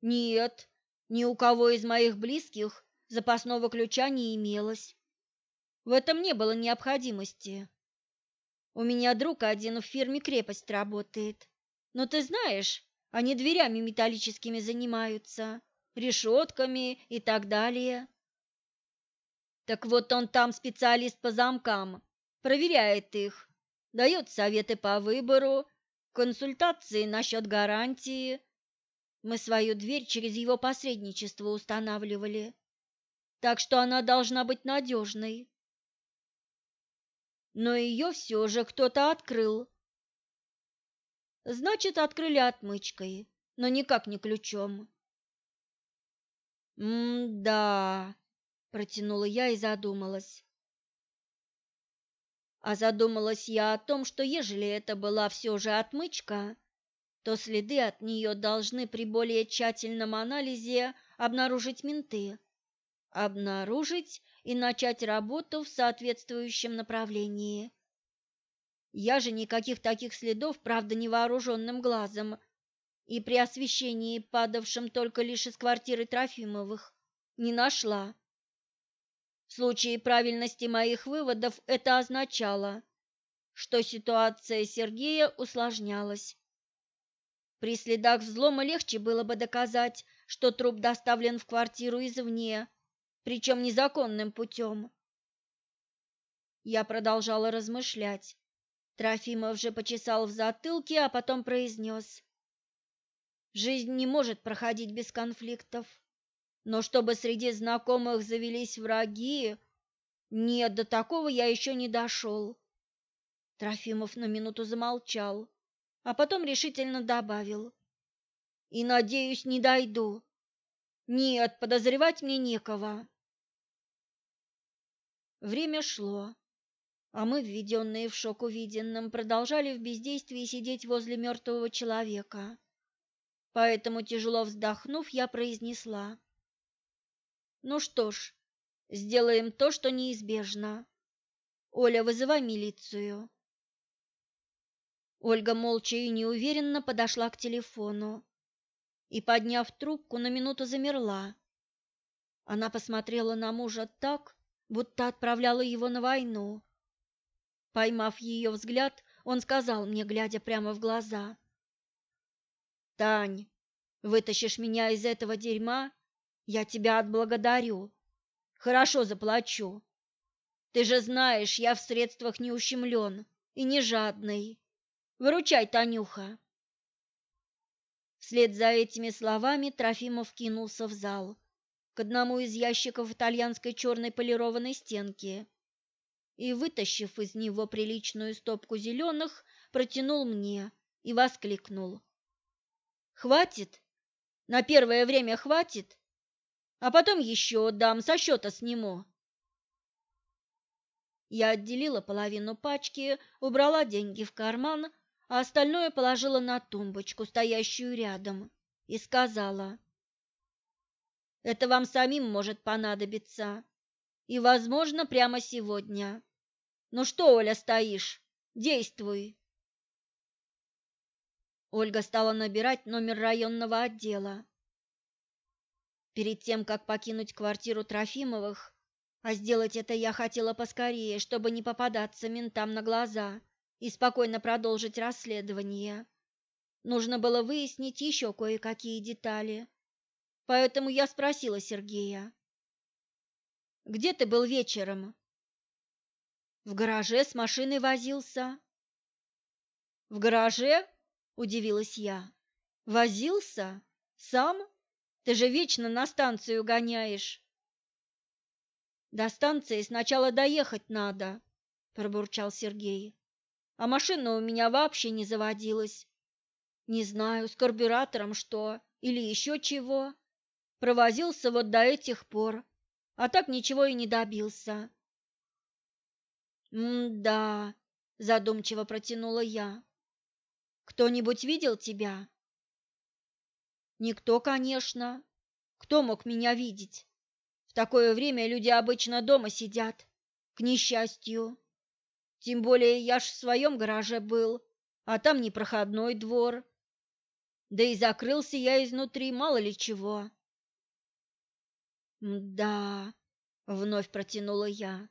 «Нет, ни у кого из моих близких запасного ключа не имелось. В этом не было необходимости. У меня друг один в фирме «Крепость» работает. Но ты знаешь, они дверями металлическими занимаются, решетками и так далее. Так вот он там специалист по замкам, проверяет их, дает советы по выбору консультации насчет гарантии. Мы свою дверь через его посредничество устанавливали, так что она должна быть надежной. Но ее все же кто-то открыл. Значит, открыли отмычкой, но никак не ключом. «М-да», — протянула я и задумалась. А задумалась я о том, что ежели это была все же отмычка, то следы от нее должны при более тщательном анализе обнаружить менты. Обнаружить и начать работу в соответствующем направлении. Я же никаких таких следов, правда, невооруженным глазом, и при освещении, падавшем только лишь из квартиры Трофимовых, не нашла. В случае правильности моих выводов это означало, что ситуация Сергея усложнялась. При следах взлома легче было бы доказать, что труп доставлен в квартиру извне, причем незаконным путем. Я продолжала размышлять. Трофимов же почесал в затылке, а потом произнес. Жизнь не может проходить без конфликтов. Но чтобы среди знакомых завелись враги, нет, до такого я еще не дошел. Трофимов на минуту замолчал, а потом решительно добавил. И, надеюсь, не дойду. Нет, подозревать мне некого. Время шло, а мы, введенные в шок увиденным, продолжали в бездействии сидеть возле мертвого человека. Поэтому, тяжело вздохнув, я произнесла. Ну что ж, сделаем то, что неизбежно. Оля, вызывай милицию. Ольга молча и неуверенно подошла к телефону и, подняв трубку, на минуту замерла, Она посмотрела на мужа так, будто отправляла его на войну. Поймав ее взгляд, он сказал мне, глядя прямо в глаза. «Тань, вытащишь меня из этого дерьма, я тебя отблагодарю. Хорошо заплачу. Ты же знаешь, я в средствах не ущемлен и не жадный. Выручай, Танюха!» Вслед за этими словами Трофимов кинулся в зал, к одному из ящиков итальянской черной полированной стенки и, вытащив из него приличную стопку зеленых, протянул мне и воскликнул. «Хватит? На первое время хватит, а потом еще дам, со счета сниму». Я отделила половину пачки, убрала деньги в карман, а остальное положила на тумбочку, стоящую рядом, и сказала, «Это вам самим может понадобиться, и, возможно, прямо сегодня. Ну что, Оля, стоишь? Действуй!» Ольга стала набирать номер районного отдела. Перед тем, как покинуть квартиру Трофимовых, а сделать это я хотела поскорее, чтобы не попадаться ментам на глаза и спокойно продолжить расследование. Нужно было выяснить еще кое-какие детали. Поэтому я спросила Сергея. «Где ты был вечером?» «В гараже с машиной возился». «В гараже?» – удивилась я. «Возился? Сам? Ты же вечно на станцию гоняешь». «До станции сначала доехать надо», – пробурчал Сергей а машина у меня вообще не заводилась. Не знаю, с карбюратором что или еще чего. Провозился вот до этих пор, а так ничего и не добился. «М-да», — задумчиво протянула я. «Кто-нибудь видел тебя?» «Никто, конечно. Кто мог меня видеть? В такое время люди обычно дома сидят, к несчастью. Тем более я ж в своем гараже был, а там непроходной двор. Да и закрылся я изнутри, мало ли чего. «Да», — вновь протянула я.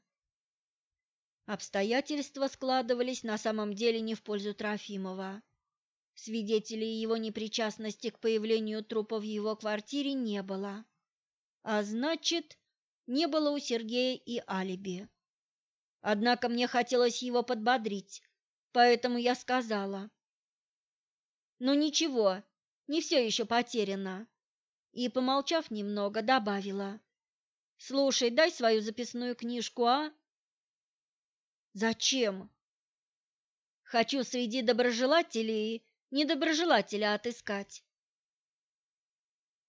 Обстоятельства складывались на самом деле не в пользу Трофимова. Свидетелей его непричастности к появлению трупа в его квартире не было. А значит, не было у Сергея и алиби. Однако мне хотелось его подбодрить, поэтому я сказала. «Ну ничего, не все еще потеряно». И, помолчав немного, добавила. «Слушай, дай свою записную книжку, а?» «Зачем?» «Хочу среди доброжелателей недоброжелателя отыскать».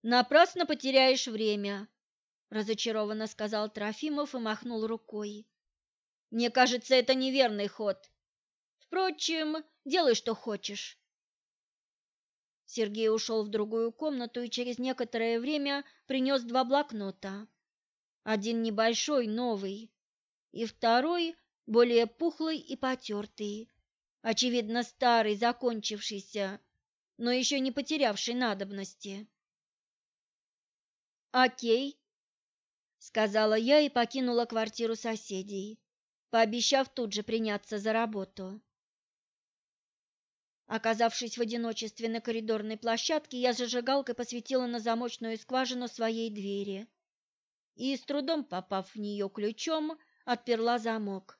«Напрасно потеряешь время», — разочарованно сказал Трофимов и махнул рукой. Мне кажется, это неверный ход. Впрочем, делай, что хочешь. Сергей ушел в другую комнату и через некоторое время принес два блокнота. Один небольшой, новый, и второй более пухлый и потертый, очевидно старый, закончившийся, но еще не потерявший надобности. «Окей», — сказала я и покинула квартиру соседей пообещав тут же приняться за работу. Оказавшись в одиночестве на коридорной площадке, я зажигалкой посветила на замочную скважину своей двери и, с трудом попав в нее ключом, отперла замок.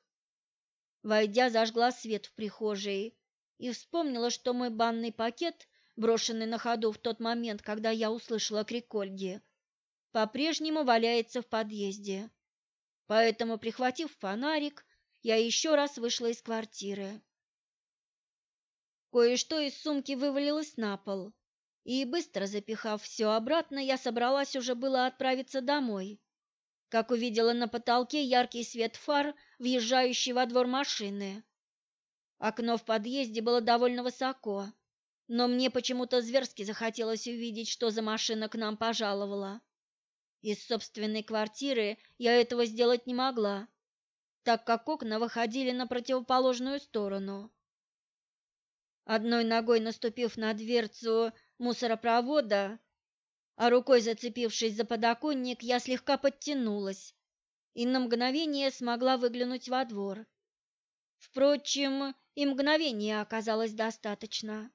Войдя, зажгла свет в прихожей и вспомнила, что мой банный пакет, брошенный на ходу в тот момент, когда я услышала крик Ольги, по-прежнему валяется в подъезде. Поэтому, прихватив фонарик, я еще раз вышла из квартиры. Кое-что из сумки вывалилось на пол, и, быстро запихав все обратно, я собралась уже было отправиться домой, как увидела на потолке яркий свет фар, въезжающий во двор машины. Окно в подъезде было довольно высоко, но мне почему-то зверски захотелось увидеть, что за машина к нам пожаловала. Из собственной квартиры я этого сделать не могла, так как окна выходили на противоположную сторону. Одной ногой наступив на дверцу мусоропровода, а рукой зацепившись за подоконник, я слегка подтянулась и на мгновение смогла выглянуть во двор. Впрочем, и мгновения оказалось достаточно.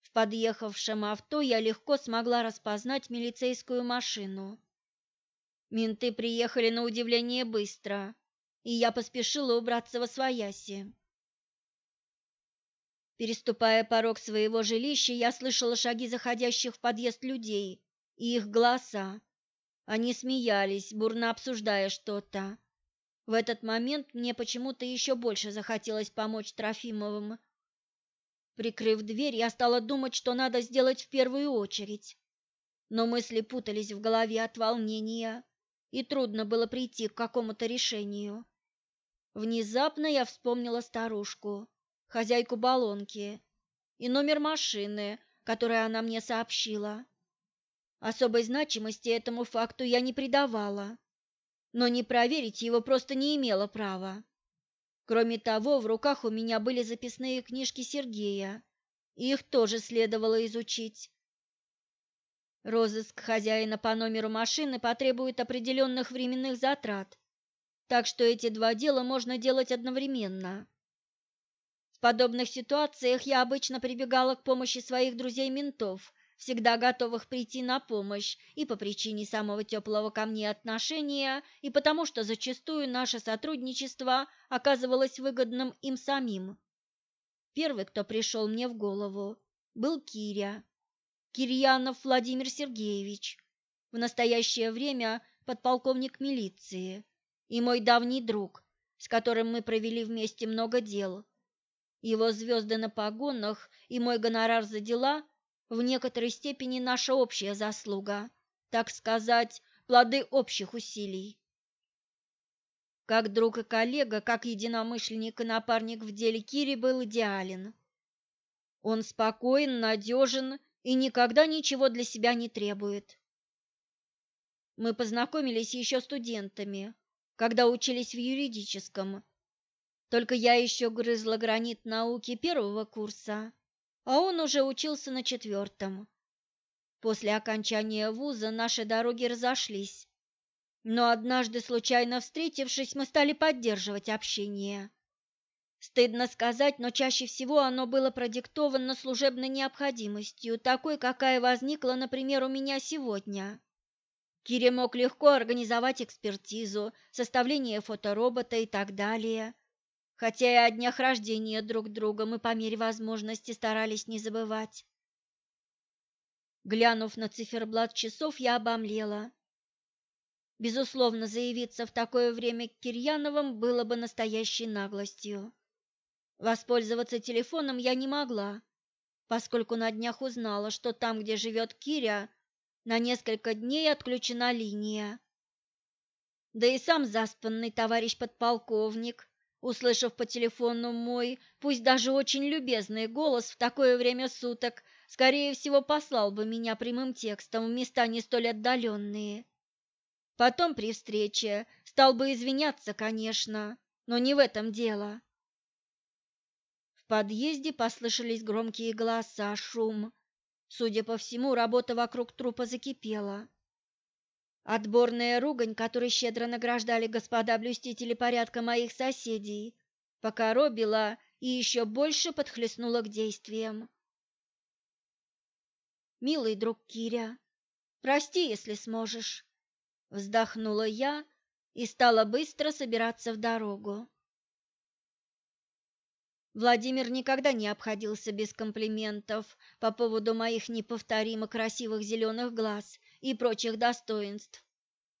В подъехавшем авто я легко смогла распознать милицейскую машину. Менты приехали на удивление быстро, и я поспешила убраться во свояси. Переступая порог своего жилища, я слышала шаги заходящих в подъезд людей и их голоса. Они смеялись, бурно обсуждая что-то. В этот момент мне почему-то еще больше захотелось помочь Трофимовым. Прикрыв дверь, я стала думать, что надо сделать в первую очередь. Но мысли путались в голове от волнения, и трудно было прийти к какому-то решению. Внезапно я вспомнила старушку хозяйку баллонки и номер машины, который она мне сообщила. Особой значимости этому факту я не придавала, но не проверить его просто не имела права. Кроме того, в руках у меня были записные книжки Сергея, и их тоже следовало изучить. Розыск хозяина по номеру машины потребует определенных временных затрат, так что эти два дела можно делать одновременно. В подобных ситуациях я обычно прибегала к помощи своих друзей-ментов, всегда готовых прийти на помощь и по причине самого теплого ко мне отношения, и потому что зачастую наше сотрудничество оказывалось выгодным им самим. Первый, кто пришел мне в голову, был Киря. Кирьянов Владимир Сергеевич, в настоящее время подполковник милиции и мой давний друг, с которым мы провели вместе много дел. Его звезды на погонах и мой гонорар за дела в некоторой степени наша общая заслуга, так сказать, плоды общих усилий. Как друг и коллега, как единомышленник и напарник в деле Кири был идеален. Он спокоен, надежен и никогда ничего для себя не требует. Мы познакомились еще студентами, когда учились в юридическом, только я еще грызла гранит науки первого курса, а он уже учился на четвертом. После окончания вуза наши дороги разошлись, но однажды, случайно встретившись, мы стали поддерживать общение. Стыдно сказать, но чаще всего оно было продиктовано служебной необходимостью, такой, какая возникла, например, у меня сегодня. Кире мог легко организовать экспертизу, составление фоторобота и так далее – хотя и о днях рождения друг друга мы по мере возможности старались не забывать. Глянув на циферблат часов, я обомлела. Безусловно, заявиться в такое время к Кирьяновым было бы настоящей наглостью. Воспользоваться телефоном я не могла, поскольку на днях узнала, что там, где живет Киря, на несколько дней отключена линия. Да и сам заспанный товарищ подполковник Услышав по телефону мой, пусть даже очень любезный голос в такое время суток, скорее всего, послал бы меня прямым текстом в места не столь отдаленные. Потом при встрече стал бы извиняться, конечно, но не в этом дело. В подъезде послышались громкие голоса, шум. Судя по всему, работа вокруг трупа закипела. Отборная ругань, которой щедро награждали господа блюстители порядка моих соседей, покоробила и еще больше подхлестнула к действиям. «Милый друг Киря, прости, если сможешь», — вздохнула я и стала быстро собираться в дорогу. Владимир никогда не обходился без комплиментов по поводу моих неповторимо красивых зеленых глаз и прочих достоинств.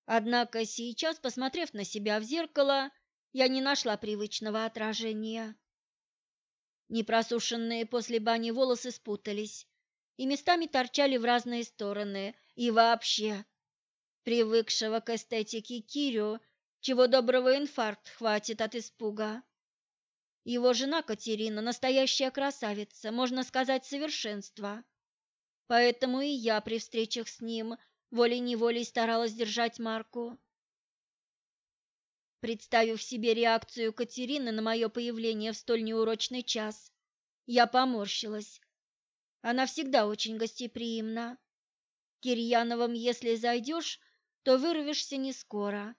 Однако сейчас, посмотрев на себя в зеркало, я не нашла привычного отражения. Непросушенные после бани волосы спутались и местами торчали в разные стороны, и вообще, привыкшего к эстетике Кирю, чего доброго инфаркт хватит от испуга. Его жена Катерина настоящая красавица, можно сказать, совершенство. Поэтому и я при встречах с ним волей-неволей старалась держать марку. Представив себе реакцию Катерины на мое появление в столь неурочный час, я поморщилась. Она всегда очень гостеприимна. Кирьяновым, если зайдешь, то вырвешься не скоро.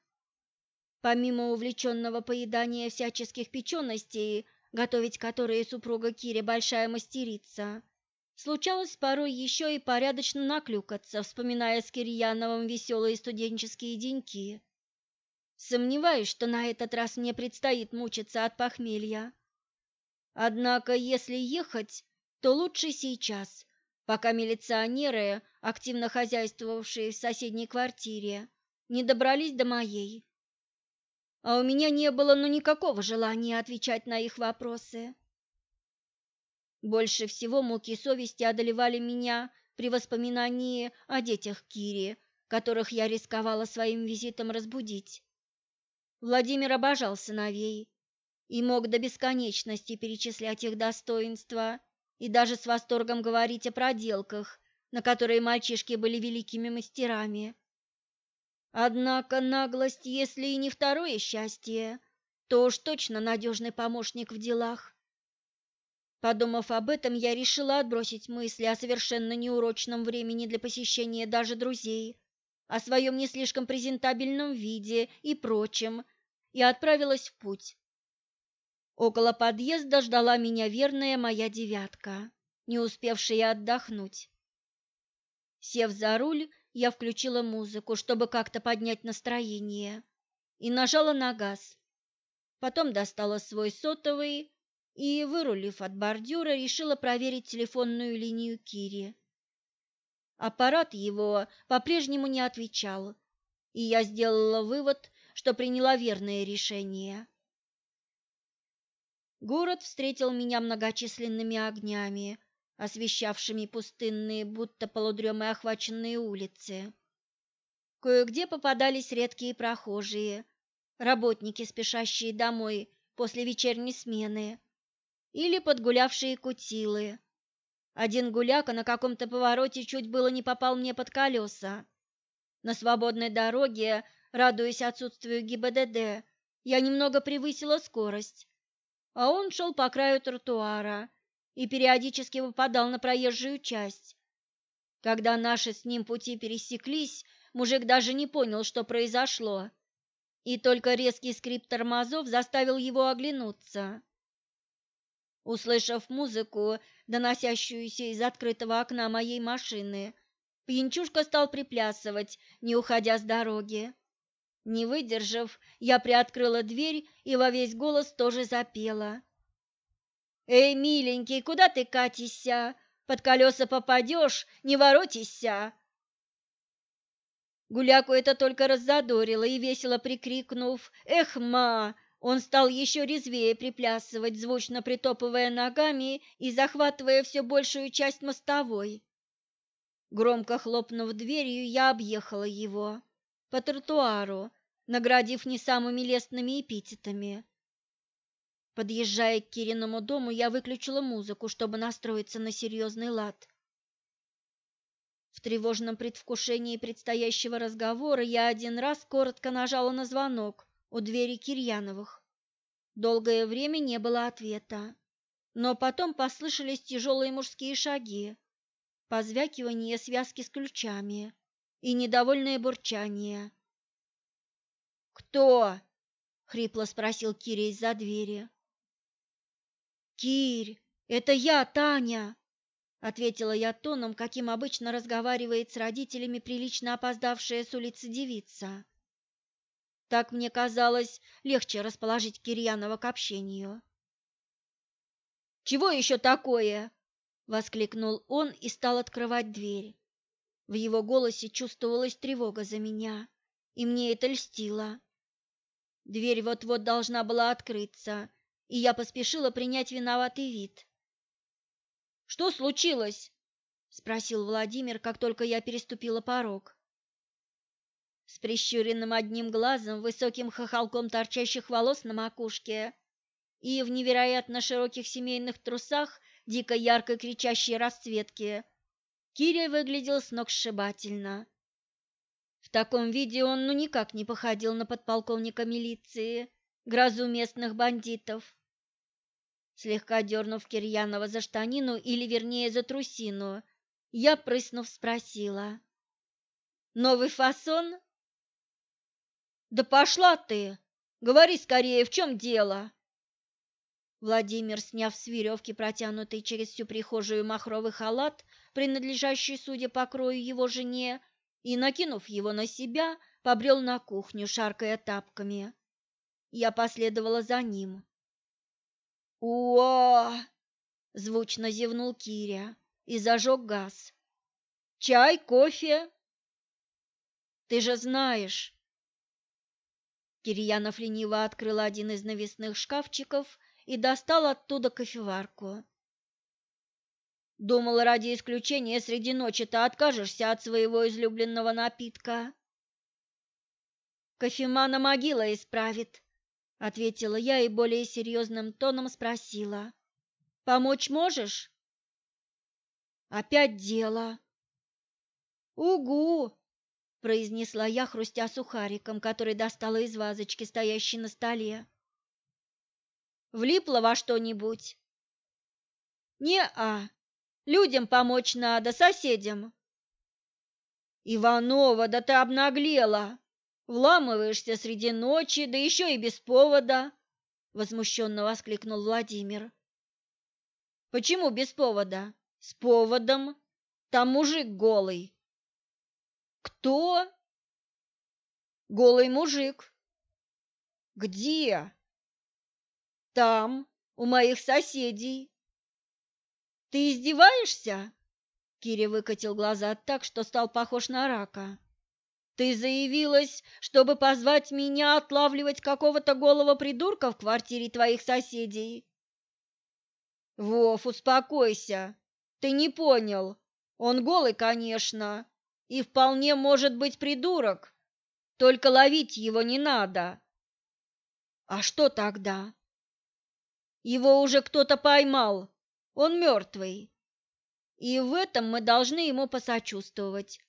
Помимо увлеченного поедания всяческих печеностей, готовить которые супруга Кири большая мастерица, случалось порой еще и порядочно наклюкаться, вспоминая с Кирьяновым веселые студенческие деньки. Сомневаюсь, что на этот раз мне предстоит мучиться от похмелья. Однако, если ехать, то лучше сейчас, пока милиционеры, активно хозяйствовавшие в соседней квартире, не добрались до моей. А у меня не было ну никакого желания отвечать на их вопросы. Больше всего муки совести одолевали меня при воспоминании о детях Кири, которых я рисковала своим визитом разбудить. Владимир обожал сыновей и мог до бесконечности перечислять их достоинства и даже с восторгом говорить о проделках, на которые мальчишки были великими мастерами. Однако наглость, если и не второе счастье, то уж точно надежный помощник в делах. Подумав об этом, я решила отбросить мысли о совершенно неурочном времени для посещения даже друзей, о своем не слишком презентабельном виде и прочем, и отправилась в путь. Около подъезда ждала меня верная моя девятка, не успевшая отдохнуть. Сев за руль, я включила музыку, чтобы как-то поднять настроение, и нажала на газ. Потом достала свой сотовый и, вырулив от бордюра, решила проверить телефонную линию Кири. Аппарат его по-прежнему не отвечал, и я сделала вывод, что приняла верное решение. Город встретил меня многочисленными огнями, освещавшими пустынные, будто полудремы охваченные улицы. Кое-где попадались редкие прохожие, работники, спешащие домой после вечерней смены, или подгулявшие кутилы. Один гуляка на каком-то повороте чуть было не попал мне под колеса. На свободной дороге, радуясь отсутствию ГИБДД, я немного превысила скорость, а он шел по краю тротуара и периодически выпадал на проезжую часть. Когда наши с ним пути пересеклись, мужик даже не понял, что произошло, и только резкий скрип тормозов заставил его оглянуться. Услышав музыку, доносящуюся из открытого окна моей машины, пьянчушка стал приплясывать, не уходя с дороги. Не выдержав, я приоткрыла дверь и во весь голос тоже запела. «Эй, миленький, куда ты катишься? Под колеса попадешь, не воротишься!» Гуляку это только раззадорило, и весело прикрикнув «Эх, ма!», он стал еще резвее приплясывать, звучно притопывая ногами и захватывая все большую часть мостовой. Громко хлопнув дверью, я объехала его по тротуару, наградив не самыми лестными эпитетами. Подъезжая к Кириному дому, я выключила музыку, чтобы настроиться на серьезный лад. В тревожном предвкушении предстоящего разговора я один раз коротко нажала на звонок у двери Кирьяновых. Долгое время не было ответа, но потом послышались тяжелые мужские шаги, позвякивание связки с ключами и недовольное бурчание. «Кто?» — хрипло спросил Киря из-за двери. «Кирь, это я, Таня!» — ответила я тоном, каким обычно разговаривает с родителями прилично опоздавшая с улицы девица. Так мне казалось легче расположить Кирьянова к общению. «Чего еще такое?» — воскликнул он и стал открывать дверь. В его голосе чувствовалась тревога за меня, и мне это льстило. Дверь вот-вот должна была открыться, и я поспешила принять виноватый вид. «Что случилось?» — спросил Владимир, как только я переступила порог. С прищуренным одним глазом, высоким хохолком торчащих волос на макушке и в невероятно широких семейных трусах дико яркой кричащей расцветки, Киря выглядел сногсшибательно. В таком виде он ну никак не походил на подполковника милиции, грозу местных бандитов. Слегка дернув Кирьянова за штанину, или вернее за трусину, я, прыснув, спросила. Новый фасон? Да пошла ты! Говори скорее, в чем дело? Владимир, сняв с веревки, протянутый через всю прихожую махровый халат, принадлежащий, судя по крою, его жене, и, накинув его на себя, побрел на кухню, шаркая тапками. Я последовала за ним. «Уа!» — звучно зевнул Киря и зажег газ. «Чай, кофе?» «Ты же знаешь!» Кирьянов лениво открыл один из навесных шкафчиков и достал оттуда кофеварку. Думал, ради исключения среди ночи ты откажешься от своего излюбленного напитка. Кофемана могила исправит, ответила я и более серьезным тоном спросила. Помочь можешь? Опять дело. Угу, произнесла я, хрустя сухариком, который достала из вазочки, стоящей на столе. Влипла во что-нибудь? Не-а. Людям помочь надо, соседям. Иванова, да ты обнаглела. Вламываешься среди ночи, да еще и без повода, возмущенно воскликнул Владимир. Почему без повода? С поводом. Там мужик голый. Кто? Голый мужик. Где? Там, у моих соседей. Ты издеваешься? Киря выкатил глаза так, что стал похож на рака. Ты заявилась, чтобы позвать меня отлавливать какого-то голого придурка в квартире твоих соседей. Вов, успокойся. Ты не понял. Он голый, конечно, и вполне может быть придурок. Только ловить его не надо. А что тогда? Его уже кто-то поймал. Он мертвый. И в этом мы должны ему посочувствовать.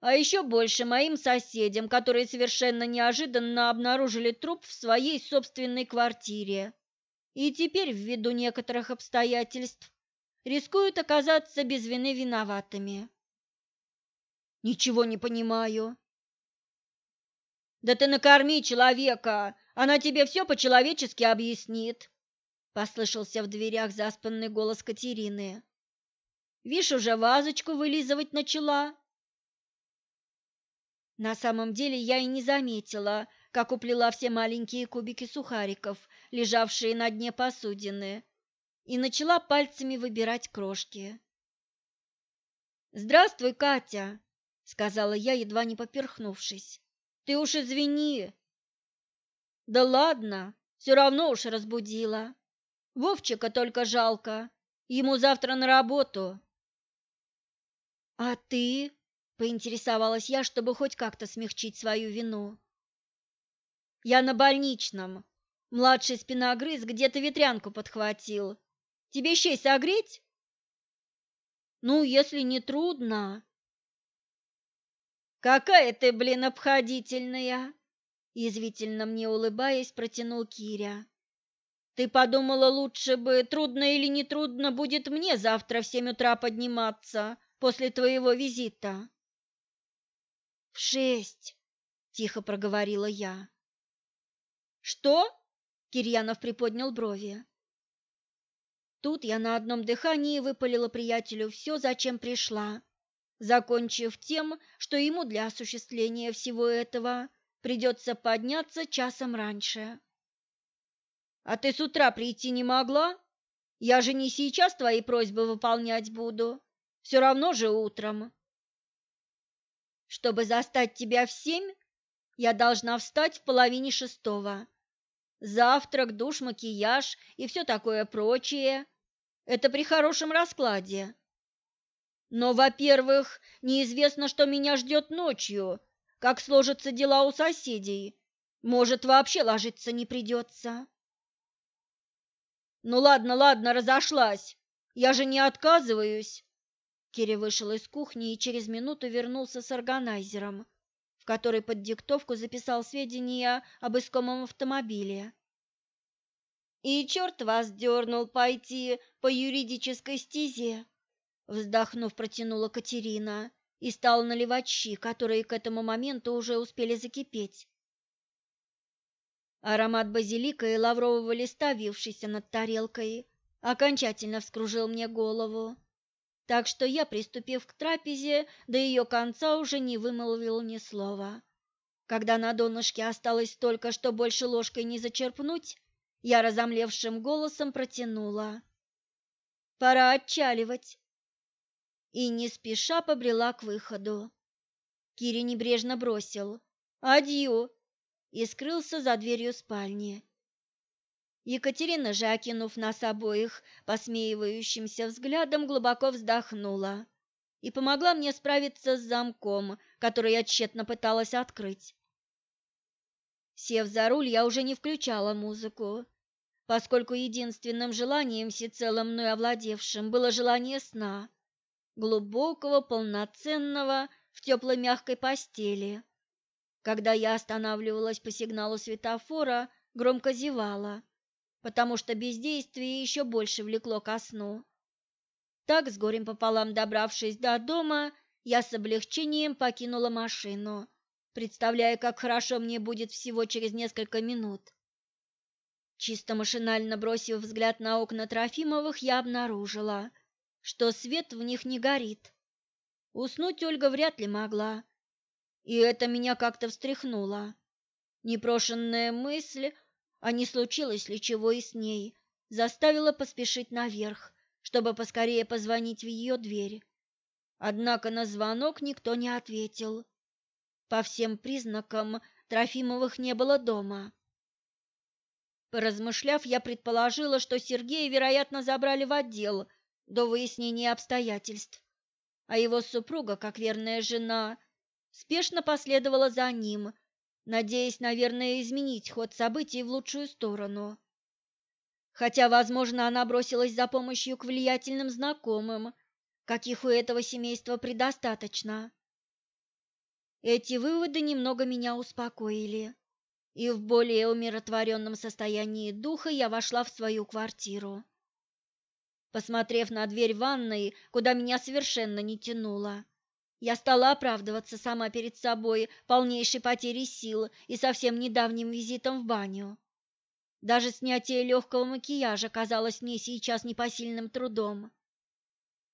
А еще больше моим соседям, которые совершенно неожиданно обнаружили труп в своей собственной квартире. И теперь, ввиду некоторых обстоятельств, рискуют оказаться без вины виноватыми. Ничего не понимаю. Да ты накорми человека, она тебе все по-человечески объяснит. Послышался в дверях заспанный голос Катерины. Вишь, уже вазочку вылизывать начала. На самом деле я и не заметила, как уплела все маленькие кубики сухариков, лежавшие на дне посудины, и начала пальцами выбирать крошки. «Здравствуй, Катя!» — сказала я, едва не поперхнувшись. «Ты уж извини!» «Да ладно, все равно уж разбудила!» Вовчика только жалко. Ему завтра на работу. А ты? Поинтересовалась я, чтобы хоть как-то смягчить свою вину. Я на больничном. Младший спиногрыз где-то ветрянку подхватил. Тебе щей согреть? Ну, если не трудно. Какая ты, блин, обходительная, язвительно мне улыбаясь, протянул Киря. Ты подумала, лучше бы, трудно или не трудно будет мне завтра в семь утра подниматься после твоего визита? В шесть, тихо проговорила я. Что? Кирьянов приподнял брови. Тут я на одном дыхании выпалила приятелю все, зачем пришла, закончив тем, что ему для осуществления всего этого придется подняться часом раньше. А ты с утра прийти не могла? Я же не сейчас твои просьбы выполнять буду. Все равно же утром. Чтобы застать тебя в семь, я должна встать в половине шестого. Завтрак, душ, макияж и все такое прочее. Это при хорошем раскладе. Но, во-первых, неизвестно, что меня ждет ночью, как сложатся дела у соседей. Может, вообще ложиться не придется. Ну ладно, ладно, разошлась. Я же не отказываюсь. Кири вышел из кухни и через минуту вернулся с органайзером, в который под диктовку записал сведения об искомом автомобиле. И черт вас дернул пойти по юридической стезе, вздохнув, протянула Катерина и стал наливать щи, которые к этому моменту уже успели закипеть. Аромат базилика и лаврового листа, вившийся над тарелкой, окончательно вскружил мне голову, так что я, приступив к трапезе, до ее конца уже не вымолвил ни слова. Когда на донышке осталось только, что больше ложкой не зачерпнуть, я разомлевшим голосом протянула. «Пора отчаливать!» И не спеша побрела к выходу. Кири небрежно бросил «Адью!» и скрылся за дверью спальни. Екатерина же, окинув нас обоих посмеивающимся взглядом, глубоко вздохнула и помогла мне справиться с замком, который я тщетно пыталась открыть. Сев за руль, я уже не включала музыку, поскольку единственным желанием, всецело мной овладевшим, было желание сна – глубокого, полноценного, в теплой мягкой постели. Когда я останавливалась по сигналу светофора, громко зевала, потому что бездействие еще больше влекло ко сну. Так, с горем пополам добравшись до дома, я с облегчением покинула машину, представляя, как хорошо мне будет всего через несколько минут. Чисто машинально бросив взгляд на окна Трофимовых, я обнаружила – что свет в них не горит. Уснуть Ольга вряд ли могла, и это меня как-то встряхнуло. Непрошенная мысль, а не случилось ли чего и с ней, заставила поспешить наверх, чтобы поскорее позвонить в ее дверь. Однако на звонок никто не ответил. По всем признакам Трофимовых не было дома. Поразмышляв, я предположила, что Сергея, вероятно, забрали в отдел – до выяснения обстоятельств, а его супруга, как верная жена, спешно последовала за ним, надеясь, наверное, изменить ход событий в лучшую сторону. Хотя, возможно, она бросилась за помощью к влиятельным знакомым, каких у этого семейства предостаточно. Эти выводы немного меня успокоили, и в более умиротворенном состоянии духа я вошла в свою квартиру. Посмотрев на дверь ванной, куда меня совершенно не тянуло, я стала оправдываться сама перед собой полнейшей потерей сил и совсем недавним визитом в баню. Даже снятие легкого макияжа казалось мне сейчас непосильным трудом.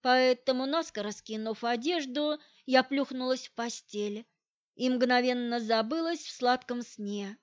Поэтому, наскоро скинув одежду, я плюхнулась в постель и мгновенно забылась в сладком сне.